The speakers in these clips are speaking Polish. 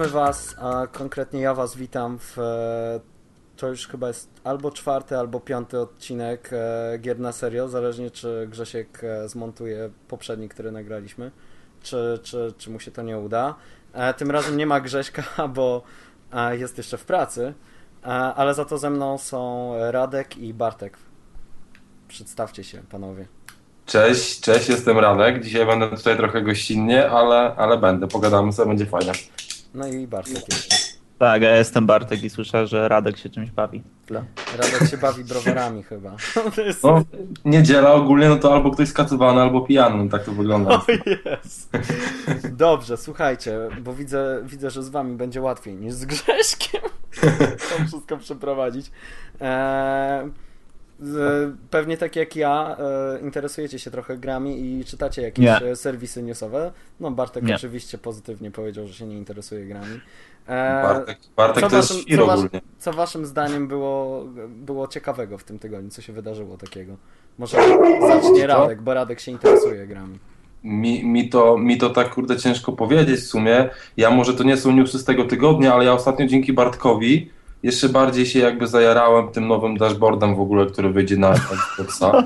witamy Was, a konkretnie ja Was witam w. e, To już chyba jest albo czwarty, albo piąty odcinek e, Gier na serio, zależnie czy Grzesiek e, zmontuje poprzedni, który nagraliśmy, czy, czy, czy mu się to nie uda. Tym razem nie ma Grześka, bo jest jeszcze w pracy, ale za to ze mną są Radek i Bartek. Przedstawcie się, panowie. Cześć, cześć, jestem Radek. Dzisiaj będę tutaj trochę gościnnie, ale, ale będę. Pogadamy sobie, będzie fajnie. No i Bartek jeszcze. Tak, ja jestem Bartek i słyszę, że Radek się czymś bawi. Tyle. Radek się bawi browarami chyba. To jest... No, niedziela ogólnie, no to albo ktoś skacowany, albo pijany, no tak to wygląda. O jest. Dobrze, słuchajcie, bo widzę, widzę, że z wami będzie łatwiej niż z Grześkiem to wszystko przeprowadzić. Eee, pewnie tak jak ja, e, interesujecie się trochę grami i czytacie jakieś Nie. e, serwisy newsowe. No Bartek Nie. oczywiście pozytywnie powiedział, że się nie interesuje grami. Bartek, Bartek co to jest waszym- świr co wasz-. Co waszym zdaniem było, było ciekawego w tym tygodniu? Co się wydarzyło takiego? Może zacznie Radek, bo Radek się interesuje grami. Mi, mi, to, mi to tak kurde ciężko powiedzieć w sumie. Ja może to nie są newsy z tego tygodnia, ale ja ostatnio dzięki Bartkowi jeszcze bardziej się jakby zajarałem tym nowym dashboardem w ogóle, który wyjdzie na Xboxa.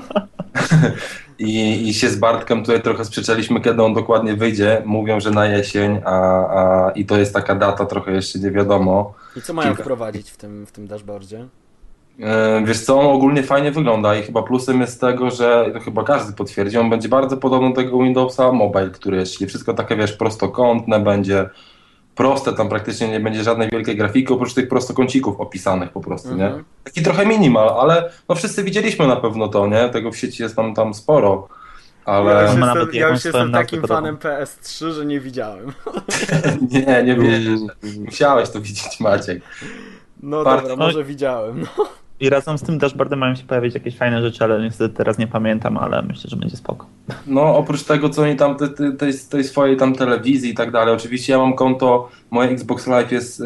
I, I się z Bartkiem tutaj trochę sprzeczaliśmy, kiedy on dokładnie wyjdzie. Mówią, że na jesień, a, a, i to jest taka data, trochę jeszcze nie wiadomo. I co mają Kilka. wprowadzić w tym, w tym dashboardzie? E, Wiesz co, on ogólnie fajnie wygląda i chyba plusem jest tego, że to chyba każdy potwierdzi, on będzie bardzo podobny do tego Windowsa Mobile, który jest, czyli wszystko takie wiesz prostokątne będzie, proste, tam praktycznie nie będzie żadnej wielkiej grafiki, oprócz tych prostokącików opisanych po prostu, nie? Mhm. Taki trochę minimal, ale no wszyscy widzieliśmy na pewno to, nie? Tego w sieci jest tam, tam sporo, Ja ale już On ma jestem, nawet ja już jestem takim fanem PS3, że nie widziałem. nie, nie wierzę, musiałeś to widzieć Maciek. No Bardzo- dobra, może widziałem. No. I razem z tym dashboardem mają się pojawić jakieś fajne rzeczy, ale niestety teraz nie pamiętam, ale myślę, że będzie spoko. No, oprócz tego, co oni tam, te- te- tej, tej swojej tam telewizji i tak dalej, oczywiście ja mam konto, moje Xbox Live jest e,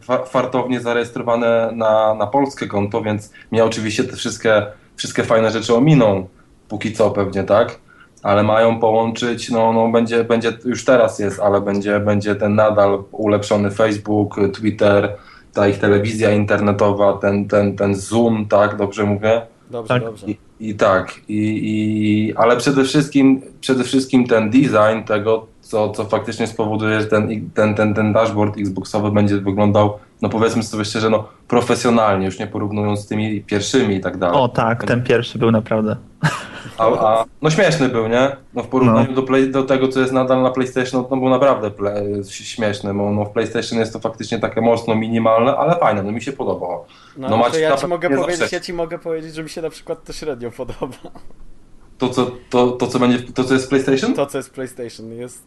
fa- fartownie zarejestrowane na, na polskie konto, więc mnie oczywiście te wszystkie, wszystkie fajne rzeczy ominą, póki co pewnie, tak? Ale mają połączyć, no, no będzie, będzie, już teraz jest, ale będzie, będzie ten nadal ulepszony Facebook, Twitter, ta ich telewizja internetowa, ten, ten, ten Zoom, tak, dobrze mówię? Dobrze, Tak. dobrze. I, i tak, i, i, ale przede wszystkim, przede wszystkim ten design tego, co, co faktycznie spowoduje, że ten, ten, ten, ten dashboard Xboxowy będzie wyglądał, no powiedzmy sobie szczerze, no profesjonalnie, już nie porównując z tymi pierwszymi i tak dalej. O tak, ten pierwszy był naprawdę. A, a, no śmieszny był, nie? No w porównaniu do, play, do tego, co jest nadal na PlayStation, no to był naprawdę ple, śmieszny, bo no w PlayStation jest to faktycznie takie mocno minimalne, ale fajne, no mi się podobało. No, No ja ci mogę powiedzieć, ja ci mogę powiedzieć, że mi się na przykład to średnio podoba. To, co, to, to, co będzie, to, co jest w PlayStation? To, co jest PlayStation, jest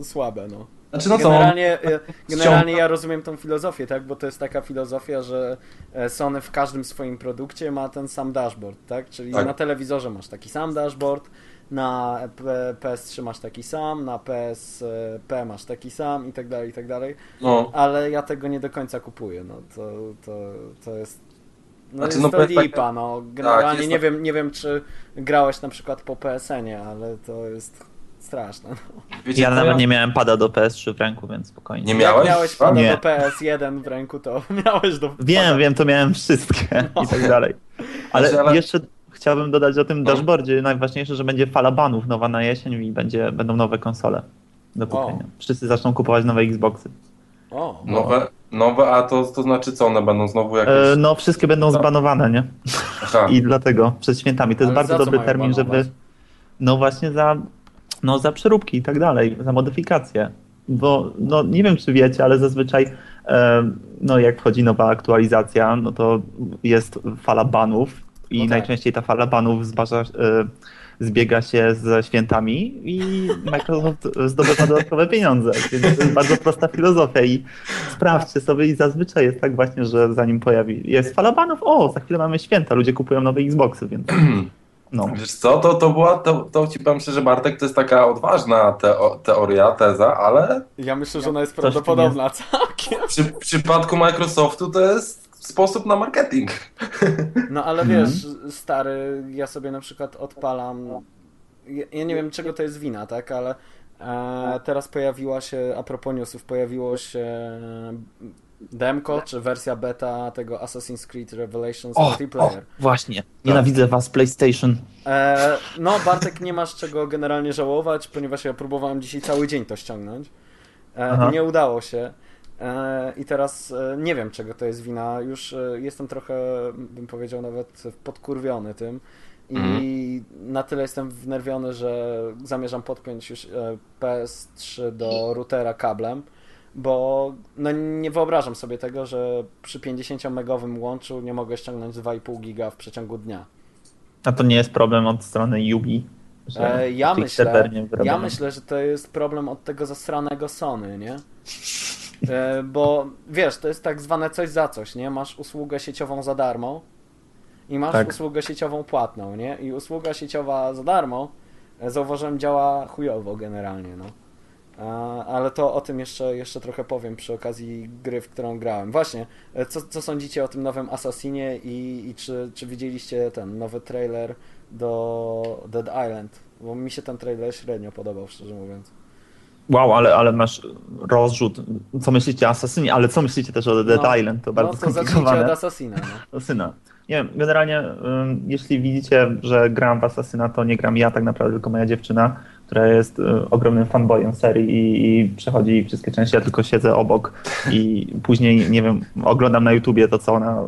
e, słabe, no. Znaczy, no co, Generalnie, e, generalnie ściąga- ja rozumiem tą filozofię, tak? Bo to jest taka filozofia, że e, Sony w każdym swoim produkcie ma ten sam dashboard, tak? Czyli Tak. na telewizorze masz taki sam dashboard, na P- PS3 masz taki sam, na PSP masz taki sam i tak dalej, i tak dalej. no, Ale ja tego nie do końca kupuję, no to, to, to jest... No Znaczy, jest no, to tak- lipa, no. Generalnie jest nie, to- wiem, nie wiem, czy grałeś na przykład po PSN-ie, ale to jest straszne. No. wiecie Ja nawet nie miałem pada do PS3 w ręku, więc spokojnie. Nie Jak miałeś? miałeś A? pada Nie. do PS1 w ręku, to miałeś do... Wiem, wiem, to miałem wszystkie i tak dalej. Ale, Znaczy, ale- jeszcze chciałbym dodać o tym No. dashboardzie, najważniejsze, że będzie fala banów nowa na jesień i będzie, będą nowe konsole do kupienia. Wszyscy zaczną kupować nowe Xboxy. O, Nowe, nowe, a to, to znaczy co, one będą znowu jakieś... E, no, wszystkie będą zbanowane, nie? Aha, I dlatego przed świętami. To jest Ale bardzo dobry termin, banować? żeby. No właśnie za. No za przeróbki i tak dalej, za modyfikacje. Bo no nie wiem, czy wiecie, ale zazwyczaj e, no jak wchodzi nowa aktualizacja, no to jest fala banów i No tak. najczęściej ta fala banów zbarza, e, zbiega się ze świętami i Microsoft zdobywa dodatkowe pieniądze. Więc to jest bardzo prosta filozofia i sprawdźcie sobie i zazwyczaj jest tak właśnie, że zanim pojawi jest fala banów, o, za chwilę mamy święta, ludzie kupują nowe Xboxy, więc no. wiesz co, to, to była, to, to ci powiem szczerze, Bartek, to jest taka odważna teo, teoria, teza, ale ja myślę, że ona jest prawdopodobna całkiem. przy, w przypadku Microsoftu to jest sposób na marketing. No ale Mhm. wiesz, stary, ja sobie na przykład odpalam... Ja, ja nie wiem, czego to jest wina, tak? Ale E, teraz pojawiła się, a propos newsów, pojawiło się demko, czy wersja beta tego Assassin's Creed Revelations O, o, multiplayer. właśnie. Nienawidzę was, PlayStation. E, no, Bartek, nie masz czego generalnie żałować, ponieważ ja próbowałem dzisiaj cały dzień to ściągnąć. E, nie udało się. E, I teraz e, nie wiem, czego to jest wina. Już e, jestem trochę, bym powiedział, nawet podkurwiony tym. I Mhm. na tyle jestem wnerwiony, że zamierzam podpiąć już e, PS3 do routera kablem, bo no, nie wyobrażam sobie tego, że przy 50-megowym łączu nie mogę ściągnąć 2,5 giga w przeciągu dnia. A to nie jest problem od strony Yubi? że E, ja myślę, ja myślę, że to jest problem od tego zasranego Sony, nie? E, bo wiesz, to jest tak zwane coś za coś, nie? Masz usługę sieciową za darmo i masz Tak. usługę sieciową płatną, nie? I usługa sieciowa za darmo, e, zauważyłem, działa chujowo generalnie, no. Ale to o tym jeszcze, jeszcze trochę powiem przy okazji gry, w którą grałem. Właśnie, e, co, co sądzicie o tym nowym Assassinie i, i czy, czy widzieliście ten nowy trailer do Dead Island? Bo mi się ten trailer średnio podobał, szczerze mówiąc. Wow, ale, ale masz rozrzut. Co myślicie o Assassinie, ale co myślicie też o Dead No, Island? To bardzo no to zacznijcie od skomplikowane. Assassina, no. Assassina. Nie wiem, generalnie ym, jeśli widzicie, że gram w Assassina, to nie gram ja tak naprawdę, tylko moja dziewczyna, która jest y, ogromnym fanboyem serii i, i przechodzi wszystkie części, ja tylko siedzę obok i później, nie wiem, oglądam na YouTubie to, co ona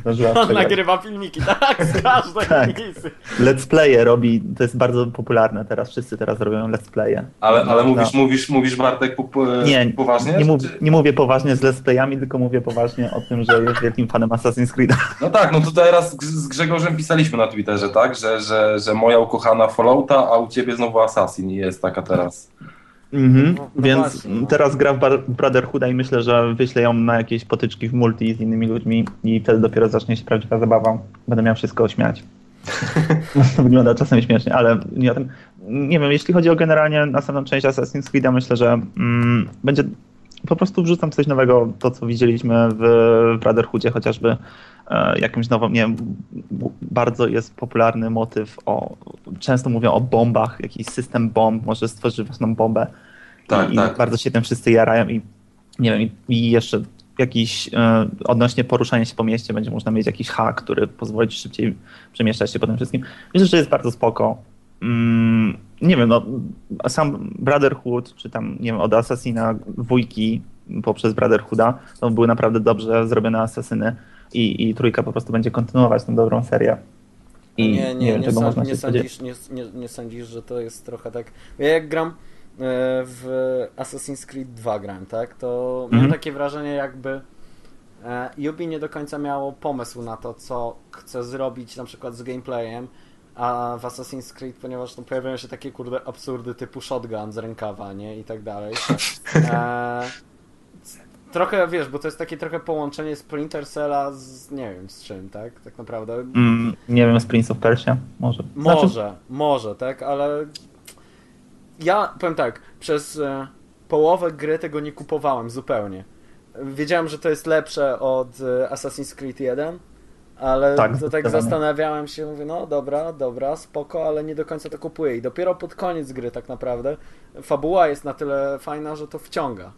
zdążyła On nagrywa filmiki, tak, z każdej Tak. misji. Let's playe robi, to jest bardzo popularne teraz, wszyscy teraz robią let's playe. Ale, ale No. mówisz, mówisz, mówisz Bartek po, po, Nie, poważnie? nie, mów, nie mówię poważnie z let's playami, tylko mówię poważnie o tym, że jest wielkim fanem Assassin's Creed. No tak, no to teraz z Grzegorzem pisaliśmy na Twitterze, tak? Że, że, że moja ukochana Fallouta, a u ciebie znowu Assassin jest taka teraz. Mhm. No, no Więc właśnie, no. teraz gra w Brotherhooda i myślę, że wyślę ją na jakieś potyczki w multi z innymi ludźmi i wtedy dopiero zacznie się prawdziwa zabawa. Będę miał wszystko śmiać. to wygląda czasem śmiesznie, ale nie o tym. Nie wiem, jeśli chodzi o generalnie następną część Assassin's Creed'a, myślę, że mm, będzie po prostu wrzucam coś nowego, to co widzieliśmy w Brotherhoodzie, chociażby jakimś nowym, nie wiem, bardzo jest popularny motyw o, często mówią o bombach, jakiś system bomb, może stworzy własną bombę. Tak, I, tak. I bardzo się tym wszyscy jarają i nie wiem, i, jeszcze jakiś e, odnośnie poruszania się po mieście będzie można mieć jakiś hak, który pozwoli ci szybciej przemieszczać się po tym wszystkim. Myślę, że jest bardzo spoko. Mm, nie wiem, no sam Brotherhood, czy tam, nie wiem, od Assassina dwójki poprzez Brotherhooda, to były naprawdę dobrze zrobione asasyny i, i trójka po prostu będzie kontynuować tę dobrą serię. I nie, nie, wiem, nie, czego można nie, spodziewać. sądzisz, nie, nie, nie sądzisz, że to jest trochę tak... Ja jak gram e, w Assassin's Creed 2 grałem, tak, to Mhm. miałem takie wrażenie jakby e, Ubi nie do końca miało pomysł na to, co chce zrobić na przykład z gameplayem, a w Assassin's Creed, ponieważ no, pojawiają się takie kurde absurdy typu shotgun z rękawa, nie, i tak dalej. E, trochę, wiesz, bo to jest takie trochę połączenie Splinter Cella z, nie wiem, z czym, tak, tak naprawdę. Mm, nie wiem, z Prince of Persia? Może. Znaczy, Może, może, tak, ale ja powiem tak, przez e, połowę gry tego nie kupowałem zupełnie. Wiedziałem, że to jest lepsze od e, Assassin's Creed 1, ale Tak, to tak zastanawiałem się, mówię, no dobra, dobra, spoko, ale nie do końca to kupuję. I dopiero pod koniec gry tak naprawdę fabuła jest na tyle fajna, że to wciąga.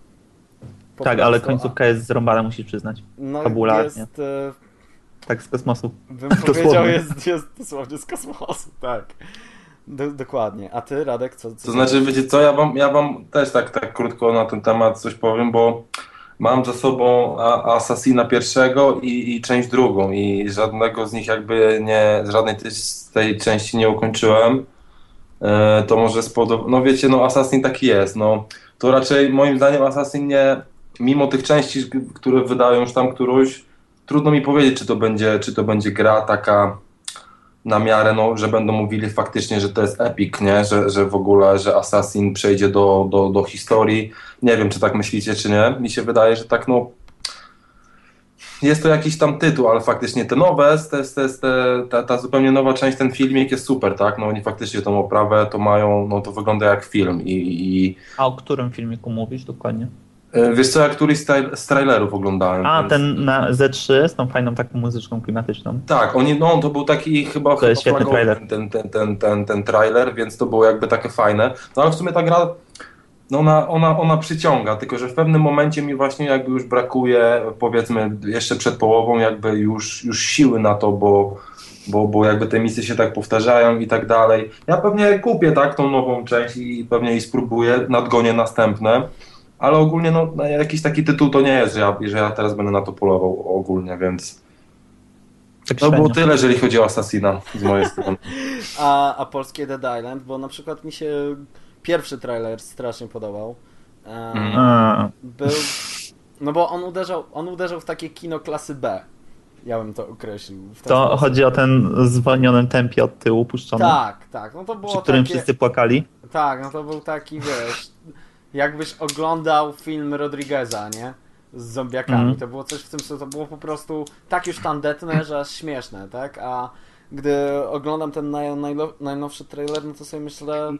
Po tak, prostu, ale końcówka jest zrąbana, musisz przyznać. no, fabularnie. jest, e, Tak z kosmosu. bym powiedział, jest, jest dosłownie z kosmosu, tak. Do, dokładnie. A ty, Radek, co? co To znaczy, wiecie co, ja wam, ja wam też tak, tak krótko na ten temat coś powiem, bo mam za sobą Assassina pierwszego i, i część drugą i żadnego z nich jakby nie, żadnej tej- z tej części nie ukończyłem. E, to może spodob... No wiecie, no Assassin taki jest, no. To raczej moim zdaniem Assassin nie, mimo tych części, które wydają już tam którąś, trudno mi powiedzieć, czy to będzie, czy to będzie gra taka na miarę, no, że będą mówili faktycznie, że to jest epic, nie? Że, że w ogóle, że Assassin przejdzie do, do, do historii. Nie wiem, czy tak myślicie, czy nie. Mi się wydaje, że tak, no. Jest to jakiś tam tytuł, ale faktycznie te nowe, te, te, te, ta, ta zupełnie nowa część, ten filmik jest super, tak? No oni faktycznie tą oprawę to mają, no to wygląda jak film i, i A o którym filmiku mówisz dokładnie? E, wiesz co, ja któryś z, tra- z trailerów oglądałem. A, więc- ten na Z3 z tą fajną taką muzyczką klimatyczną. Tak, oni, no to był taki chyba, To jest świetny trailer. Ten, ten, ten, ten, ten trailer, więc to było jakby takie fajne. No ale w sumie ta gra no ona, ona, ona przyciąga, tylko że w pewnym momencie mi właśnie jakby już brakuje, powiedzmy jeszcze przed połową jakby już, już siły na to, bo, bo, bo jakby te misje się tak powtarzają i tak dalej. Ja pewnie kupię tak tą nową część i pewnie jej spróbuję, nadgonię następne, ale ogólnie no, no jakiś taki tytuł to nie jest, że ja, że ja teraz będę na to polował ogólnie, więc Tak no było tyle, jeżeli chodzi o Assassina z mojej strony. A, a polskie Dead Island, bo na przykład mi się pierwszy trailer strasznie podobał. A, Był. No bo on uderzał, on uderzał w takie kino klasy B. Ja bym to określił. To sposób. chodzi o ten zwolnionym tempie od tyłu puszczony, Tak, tak. No to przy było którym takie. wszyscy płakali. Tak, no to był taki, wiesz, jakbyś oglądał film Rodrigueza, nie? Z zombiakami. Mhm. To było coś w tym, co to było po prostu tak już tandetne, że aż śmieszne, tak? A gdy oglądam ten naj, najlo- najnowszy trailer, no to sobie myślę,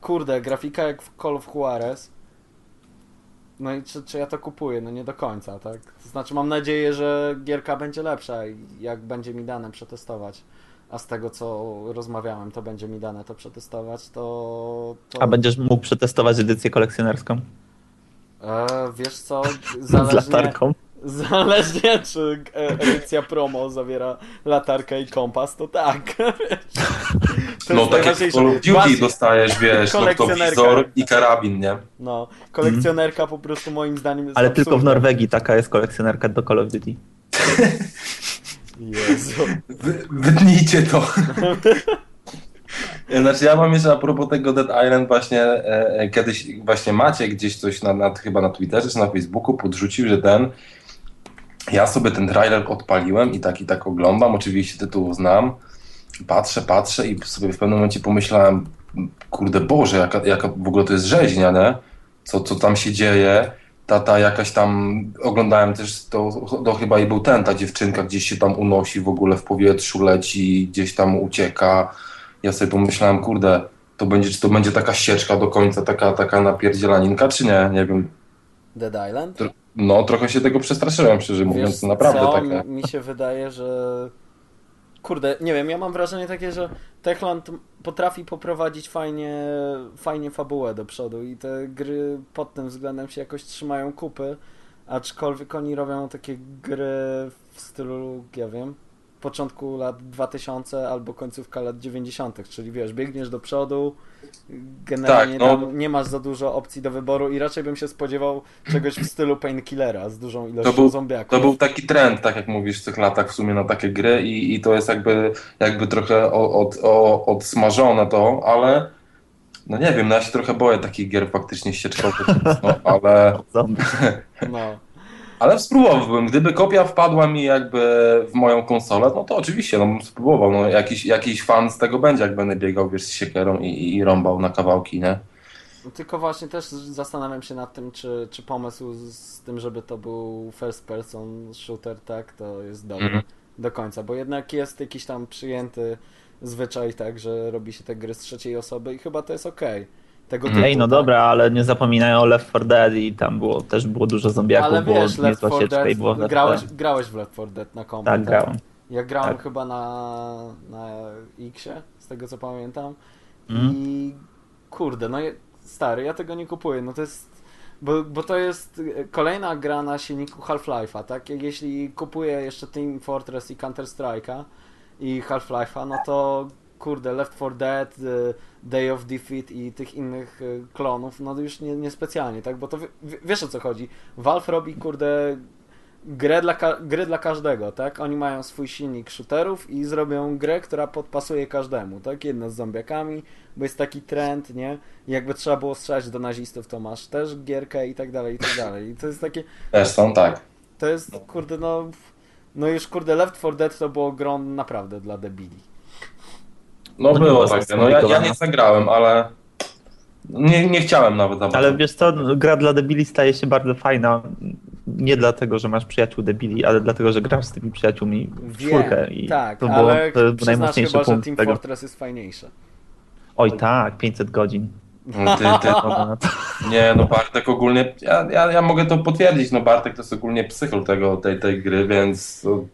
kurde, grafika jak w Call of Juarez. No i czy, czy ja to kupuję? No nie do końca, tak? To znaczy mam nadzieję, że gierka będzie lepsza jak będzie mi dane przetestować. A z tego co rozmawiałem, to będzie mi dane to przetestować, to. to... A będziesz mógł przetestować edycję kolekcjonerską E, wiesz co? z Zależnie, latarką. zależnie czy e- edycja promo zawiera latarkę i kompas, to tak. To No tak jak w. Call of Duty dostajesz, wiesz, kolekcjonerka. noktowizor i karabin, nie? No, kolekcjonerka po prostu moim zdaniem jest Ale tylko w absurdem. Norwegii taka jest kolekcjonerka do Call of Duty. Jezu. Wy, wytnijcie to. Znaczy ja mam jeszcze a propos tego Dead Island właśnie e, e, kiedyś właśnie Macie gdzieś coś na, na, chyba na Twitterze czy na Facebooku podrzucił, że ten ja sobie ten trailer odpaliłem i tak i tak oglądam, oczywiście tytuł znam, patrzę, patrzę i sobie w pewnym momencie pomyślałem kurde Boże, jaka, jaka w ogóle to jest rzeźnia, nie? Co, co tam się dzieje, ta, ta jakaś tam, oglądałem też, to, to chyba i był ten, ta dziewczynka gdzieś się tam unosi w ogóle w powietrzu, leci, gdzieś tam ucieka. Ja sobie pomyślałem, kurde, to będzie, czy to będzie taka ścieżka do końca, taka, taka napierdzielaninka, czy nie? Nie wiem. Dead Island? Tro- No, trochę się tego przestraszyłem, szczerze mówiąc, Wiesz naprawdę co? takie. Mi się wydaje, że... Kurde, nie wiem, ja mam wrażenie takie, że Techland potrafi poprowadzić fajnie, fajnie fabułę do przodu i te gry pod tym względem się jakoś trzymają kupy, aczkolwiek oni robią takie gry w stylu, ja wiem, początku lat 2000 albo końcówka lat 90., czyli wiesz, biegniesz do przodu, generalnie Tak, no. tam nie masz za dużo opcji do wyboru i raczej bym się spodziewał czegoś w stylu Painkillera z dużą ilością To był- zombiaków. To był taki trend, tak jak mówisz, w tych latach w sumie na takie gry i, i to jest jakby, jakby trochę o- od, o, odsmażone to, ale no nie wiem, no ja się trochę boję takich gier faktycznie ścieżkowych, no, ale. No. Ale spróbowałbym. Gdyby kopia wpadła mi jakby w moją konsolę, no to oczywiście, no bym spróbował. No, jakiś, jakiś fan z tego będzie, jak będę biegał, wiesz, z siekierą i, i, rąbał na kawałki, nie? No Tylko właśnie też zastanawiam się nad tym, czy, czy pomysł z, tym, żeby to był first person shooter, tak, to jest dobry Mhm. do końca, bo jednak jest jakiś tam przyjęty zwyczaj, tak, że robi się te gry z trzeciej osoby i chyba to jest okej. Tego typu, Ej, no tak? dobra, ale nie zapominaj o Left 4 Dead i tam było, też było dużo zombiaków, Ale było wiesz, Left niezła 4 sieczka i było Dead, grałeś, grałeś w Left 4 Dead na kompie, Tak, grałem. Ja grałem Tak. chyba na, na Xie, z tego co pamiętam. Mhm. I kurde, no stary, ja tego nie kupuję. No to jest. Bo, bo to jest kolejna gra na silniku Half-Life'a, tak? Jak Jeśli kupuję jeszcze Team Fortress i Counter Strike'a i Half-Life'a, no to kurde, Left 4 Dead, y, Day of Defeat i tych innych y, klonów, no to już nie, niespecjalnie, tak? Bo to wie- wie- wiesz o co chodzi. Valve robi, kurde, grę dla, gry dla każdego, tak? Oni mają swój silnik shooterów i zrobią grę, która podpasuje każdemu, tak? Jedno z zombiakami, bo jest taki trend, nie? Jakby trzeba było strzelać do nazistów, to masz też gierkę i tak dalej, i tak dalej. I to jest takie, Też są, tak. to jest, kurde, no... No już, kurde, Left 4 Dead to było grą naprawdę dla debili. No No było nie takie. było No ja, ja nie zagrałem, ale nie, nie chciałem nawet za Ale wiesz co, gra dla debili staje się bardzo fajna. Nie dlatego, że masz przyjaciół debili, ale dlatego, że grasz z tymi przyjaciółmi w czwórkę. I tak, to było ale to był najmocniejszy chyba, że punkt Team tego. Fortress jest fajniejsze. Oj tak, 500 godzin. No, Ty, ty, No, nie, no Bartek ogólnie, ja, ja, ja mogę to potwierdzić, no Bartek to jest ogólnie psychol tego, tej, tej gry, więc no,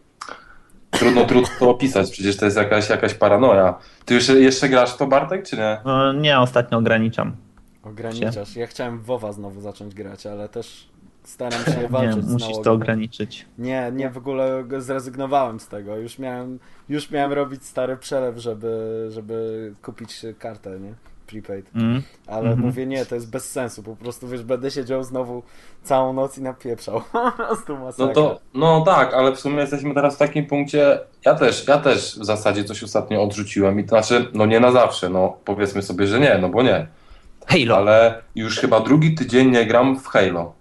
trudno, trudno to opisać, przecież to jest jakaś, jakaś paranoja. Ty już jeszcze grasz w to Bartek, czy nie? No, nie, ostatnio ograniczam. Ograniczasz. Ja chciałem w WoWa znowu zacząć grać, ale też staram się walczyć Nie, z musisz to ograniczyć. Nie, nie, w ogóle zrezygnowałem z tego. Już miałem, już miałem robić stary przelew, żeby, żeby kupić kartę, nie? Prepaid. Mm. Ale Mhm. mówię, nie, to jest bez sensu. Po prostu, wiesz, będę siedział znowu całą noc i napieprzał. Po prostu masakra. No to, no tak, ale w sumie jesteśmy teraz w takim punkcie, ja też, ja też w zasadzie coś ostatnio odrzuciłem i to znaczy, no nie na zawsze, no powiedzmy sobie, że nie, no bo nie, Halo! ale już chyba drugi tydzień nie gram w Halo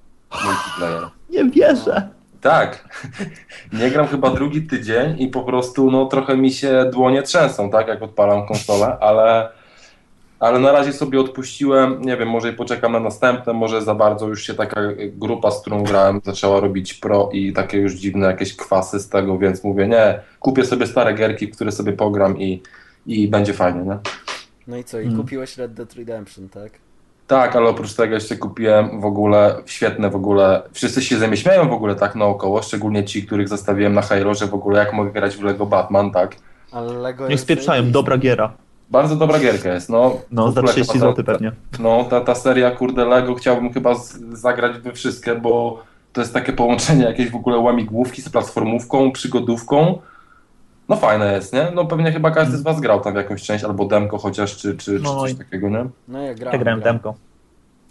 multiplayer. Nie wierzę! Tak, nie gram chyba drugi tydzień i po prostu no trochę mi się dłonie trzęsą, tak, jak odpalam konsolę, ale, ale na razie sobie odpuściłem, nie wiem, może i poczekam na następne, może za bardzo już się taka grupa, z którą grałem zaczęła robić pro i takie już dziwne jakieś kwasy z tego, więc mówię, nie, kupię sobie stare gierki, które sobie pogram i, i będzie fajnie, nie? No i co, i Mm. kupiłeś Red Dead Redemption, tak? Tak, ale oprócz tego jeszcze kupiłem w ogóle, świetne w ogóle, wszyscy się ze mnie śmieją w ogóle tak naokoło, szczególnie ci, których zostawiłem na Halo, że w ogóle jak mogę grać w Lego Batman, tak. Ale Lego Nie jest spieprzają, dobra giera. Bardzo dobra gierka jest, no. No, za ogóle 30 chyba ta- zł pewnie. No, ta, ta seria, kurde, Lego chciałbym chyba z, zagrać we wszystkie, bo to jest takie połączenie jakieś w ogóle łamigłówki z platformówką, przygodówką. No fajne jest, nie? No pewnie chyba każdy z was grał tam w jakąś część, albo demko chociaż, czy, czy, czy No coś i- takiego, nie? No ja grałem. Ja grałem demko.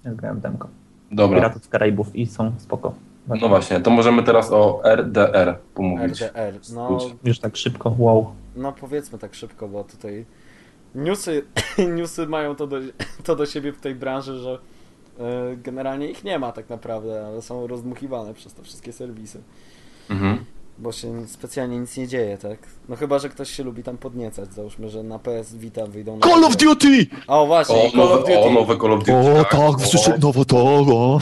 Ja grałem demko. Dobra, Piratów z Karaibów i są spoko. no właśnie, to możemy teraz o RDR pomówić. RDR. No. Już tak szybko, wow. no powiedzmy tak szybko, bo tutaj newsy, newsy mają to do, to do siebie w tej branży, że e, generalnie ich nie ma tak naprawdę, ale są rozdmuchiwane przez te wszystkie serwisy. Mhm. Bo się specjalnie nic nie dzieje, tak? No chyba, że ktoś się lubi tam podniecać. Załóżmy, że na PS Vita wyjdą... Call of Duty! O właśnie, O, Call of nowe, Duty. o, nowe Call of Duty. O, tak, słyszę, O. nowo to, o. No,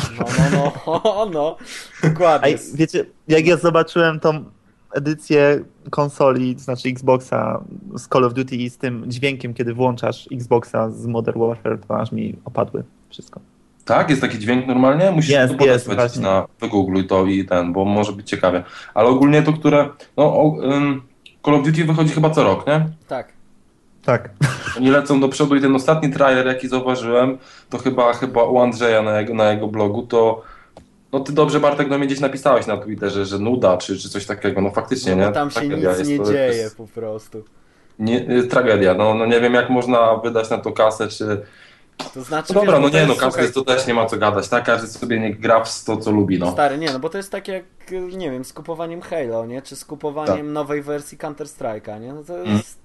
no, no, no, dokładnie. Ej, wiecie, jak ja zobaczyłem tą edycję konsoli, to znaczy Xboxa z Call of Duty i z tym dźwiękiem, kiedy włączasz Xboxa z Modern Warfare, to aż mi opadły wszystko. Tak, jest taki dźwięk normalnie? Musisz Jest, to podać właśnie. na wygoogluj to i ten, bo może być ciekawie. Ale ogólnie to, które. No, o, ym, Call of Duty wychodzi chyba co rok, nie? Tak. Tak. Oni lecą do przodu i ten ostatni trailer, jaki zauważyłem, to chyba chyba u Andrzeja na jego, na jego blogu, to. No ty dobrze Bartek do mnie gdzieś napisałeś na Twitterze, że nuda czy, czy coś takiego. No faktycznie, No, nie? tam się Tragedia nic nie to dzieje jest- po prostu. Nie, y, tragedia. No, no nie wiem jak można wydać na to kasę, czy. To znaczy, No dobra, wiesz, no nie, no kasa słuchaj, jest to też nie ma co gadać, tak? Każdy sobie nie gra w to, co lubi, no. Stary, nie, no bo to jest tak jak, nie wiem, z kupowaniem Halo, nie? Czy z kupowaniem Tak. nowej wersji Counter-Strike'a, nie? No to Mm. jest...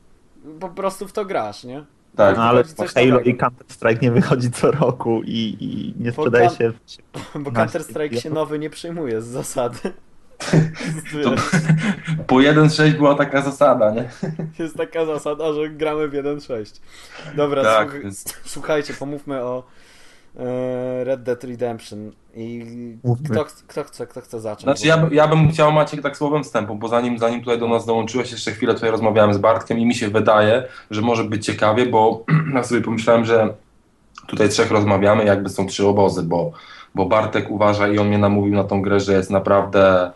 Po prostu w to grasz, nie? Tak. No, ale coś Halo nowego. i Counter-Strike nie wychodzi co roku i, i nie sprzedaje się. Bo Counter-Strike się nowy nie przyjmuje z zasady. To, po 1.6 była taka zasada, nie? Jest taka zasada, że gramy w 1.6. Dobra, Tak, słuch- więc- słuchajcie, pomówmy o Red Dead Redemption i kto, kto chce, kto chce zacząć? Znaczy ja, ja bym chciał Maciek tak słowem wstępu, bo zanim, zanim tutaj do nas dołączyłeś, jeszcze chwilę tutaj rozmawiałem z Bartkiem i mi się wydaje, że może być ciekawie, bo ja sobie pomyślałem, że tutaj trzech rozmawiamy, jakby są trzy obozy, bo, bo Bartek uważa i on mnie namówił na tą grę, że jest naprawdę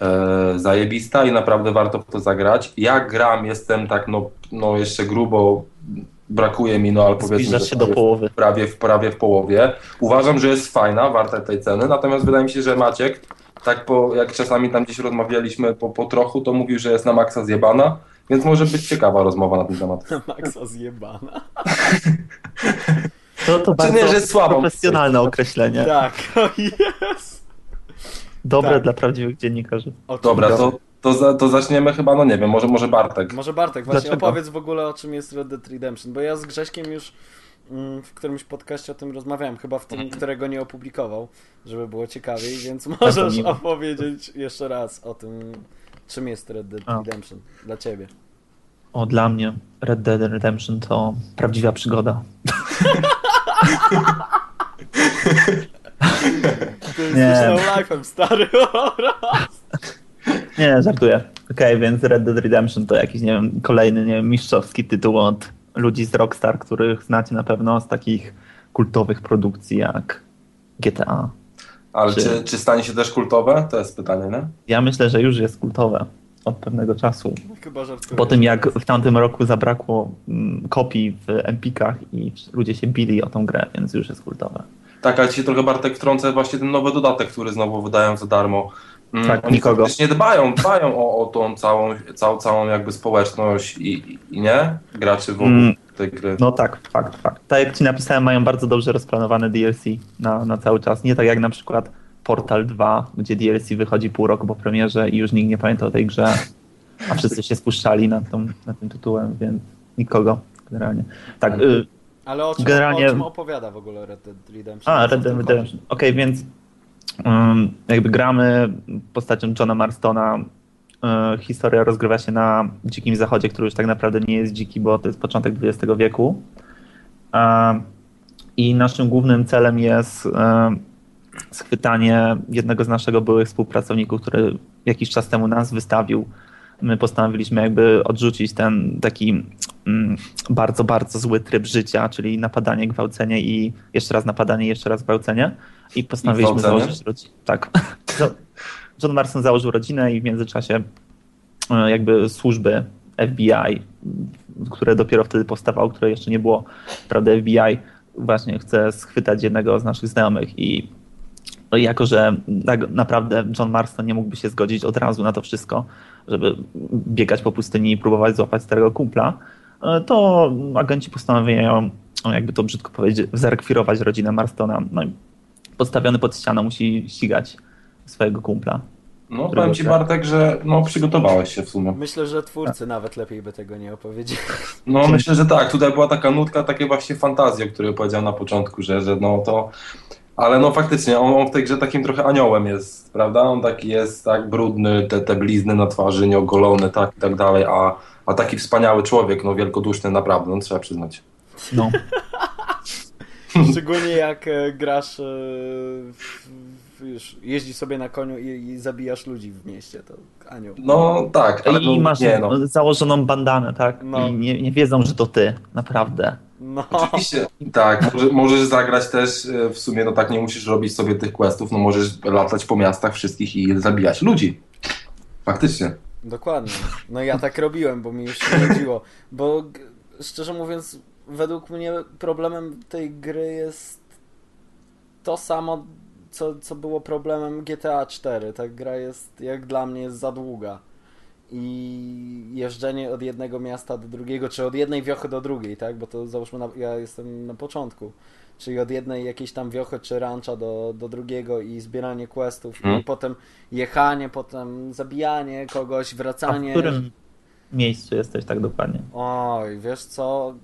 e, zajebista i naprawdę warto w to zagrać. Ja gram, jestem tak no, no jeszcze grubo, brakuje mi, no ale powiedzmy, Zbliżasz że się do prawie- połowy. prawie w, prawie w połowie. Uważam, że jest fajna, warta tej ceny, natomiast wydaje mi się, że Maciek, tak po, jak czasami tam gdzieś rozmawialiśmy po, po trochu, to mówił, że jest na maksa zjebana, więc może być ciekawa rozmowa na ten temat. Maxa zjebana. To, to Czy nie, że jest słabo? profesjonalne określenie. Tak, o jest. Dobre Tak. dla prawdziwych dziennikarzy. Dobra, to, to, za, to zaczniemy chyba, no nie wiem, może, może Bartek. Może Bartek, właśnie Dlaczego? opowiedz w ogóle o czym jest Red Dead Redemption, bo ja z Grześkiem już mm, w którymś podcaście o tym rozmawiałem, chyba w tym, którego nie opublikował, żeby było ciekawiej, więc możesz opowiedzieć jeszcze raz o tym, czym jest Red Dead A. Redemption dla ciebie. O, dla mnie Red Dead Redemption to prawdziwa przygoda. Ty jesteś Nie. life'em, stary. Nie, żartuję. Okej, więc Red Dead Redemption to jakiś, nie wiem, kolejny, nie wiem, mistrzowski tytuł od ludzi z Rockstar, których znacie na pewno z takich kultowych produkcji jak GTA. Ale Czy- czy, czy stanie się też kultowe? To jest pytanie, nie? Ja myślę, że już jest kultowe. od pewnego czasu. Chyba żartuję. Po tym jak w tamtym roku zabrakło mm, kopii w Empikach i ludzie się bili o tą grę, więc już jest kultowe. Tak, ale ci trochę Bartek wtrącę właśnie ten nowy dodatek, który znowu wydają za darmo. Mm, Tak, Oni nikogo. faktycznie dbają, dbają o, o tą całą, całą, całą jakby społeczność i, i nie? Graczy wokół Mm. tej gry. No tak, fakt, fakt. Tak jak ci napisałem, mają bardzo dobrze rozplanowane DLC na, na cały czas. Nie tak jak na przykład Portal 2, gdzie DLC wychodzi pół roku po premierze i już nikt nie pamięta o tej grze, a wszyscy się spuszczali nad, tą, nad tym tytułem, więc nikogo generalnie. Tak, y, Ale o czym, Generalnie- o czym opowiada w ogóle Red Dead Redemption? A, Red Dead Redemption. Okej, więc um, jakby gramy postacią Johna Marstona. E, historia rozgrywa się na Dzikim Zachodzie, który już tak naprawdę nie jest dziki, bo to jest początek XX wieku. E, I naszym głównym celem jest e, schwytanie jednego z naszego byłych współpracowników, który jakiś czas temu nas wystawił. My postanowiliśmy jakby odrzucić ten taki mm, bardzo, bardzo zły tryb życia, czyli napadanie, gwałcenie i jeszcze raz napadanie, jeszcze raz gwałcenie. I postanowiliśmy gwałcenie? założyć rodzinę. Tak. John Marston założył rodzinę i w międzyczasie e, jakby służby FBI, które dopiero wtedy powstawało, które jeszcze nie było, prawda, FBI właśnie chce schwytać jednego z naszych znajomych i no i jako, że tak naprawdę John Marston nie mógłby się zgodzić od razu na to wszystko, żeby biegać po pustyni i próbować złapać starego kumpla, e, to agenci postanawiają, o, jakby to brzydko powiedzieć, zarekwirować rodzinę Marstona. No i podstawiony pod ścianą musi ścigać swojego kumpla. No powiem ci Bartek, że no, przygotowałeś się w sumie. Myślę, że twórcy nawet lepiej by tego nie opowiedzieli. No myślę, że tak. Tutaj była taka nutka, takie właśnie fantazji, o której powiedział na początku, że, że no to... Ale no faktycznie, on, on w tej grze takim trochę aniołem jest, prawda? On taki jest tak brudny, te, te blizny na twarzy, nieogolony, tak i tak dalej, a, a taki wspaniały człowiek, no wielkoduszny naprawdę, no trzeba przyznać. No. Szczególnie jak e, grasz, e, w, w, już jeździsz sobie na koniu i, i zabijasz ludzi w mieście, to anioł. No tak, ale I no, masz nie no. założoną bandanę, tak? No. I nie, nie wiedzą, że to ty, naprawdę. No, Oczywiście, tak, może, możesz zagrać też, e, w sumie no tak nie musisz robić sobie tych questów, no możesz latać po miastach wszystkich i zabijać ludzi. Faktycznie. dokładnie. No ja tak robiłem, bo mi już się nudziło. Bo szczerze mówiąc, według mnie problemem tej gry jest to samo, co, co było problemem GTA 4. Ta gra jest, jak dla mnie, jest za długa. I jeżdżenie od jednego miasta do drugiego, czy od jednej wiochy do drugiej, tak? Bo to załóżmy, na, ja jestem na początku. Czyli od jednej jakiejś tam wiochy czy rancha do, do drugiego i zbieranie questów, Hmm. i potem jechanie, potem zabijanie kogoś, A w wracanie. którym miejscu jesteś tak dokładnie? Oj, wiesz co?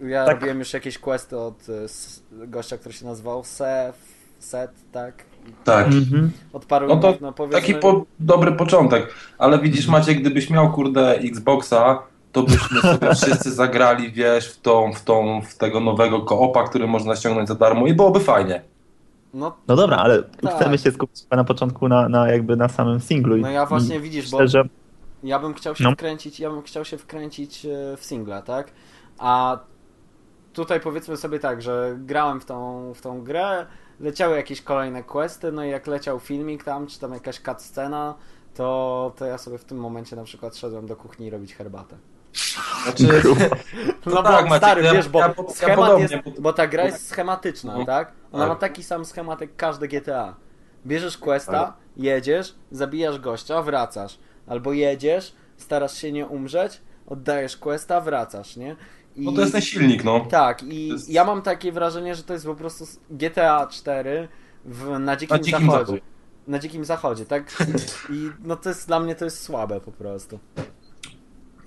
Ja Tak. robiłem już jakieś questy od s- gościa, który się nazywał Seth, Set, tak? Tak. Mhm. Od paru No to innych, no powiedzmy... Taki po, dobry początek, ale widzisz Maciek, gdybyś miał kurde Xboxa, to byśmy sobie wszyscy zagrali, wiesz, w tą, w tą, w tego nowego koopa, który można ściągnąć za darmo i byłoby fajnie. No, No dobra, ale Tak. chcemy się skupić na początku na, na jakby na samym singlu. no ja właśnie widzisz, bo że ja bym chciał się No. wkręcić, ja bym chciał się wkręcić e, w singla, tak? A tutaj powiedzmy sobie tak, że grałem w tą, w tą grę, leciały jakieś kolejne questy, no i jak leciał filmik tam, czy tam jakaś cutscena, to, to ja sobie w tym momencie na przykład szedłem do kuchni robić herbatę. Znaczy, No To bo tak, Maciek, stary, ja- wiesz, bo ja ja schemat jest, bo- ta gra jest schematyczna, Mhm. tak? Ona Tak. ma taki sam schemat jak każde GTA. Bierzesz questa, Tak. jedziesz, zabijasz gościa, wracasz. Albo jedziesz, starasz się nie umrzeć, oddajesz questa, wracasz, nie? I... no to jest ten silnik, no. Tak, i jest- ja mam takie wrażenie, że to jest po prostu GTA 4 w, na dzikim, Na dzikim zachodzie. zachodzie. Na dzikim zachodzie, tak? I no to jest dla mnie to jest słabe po prostu.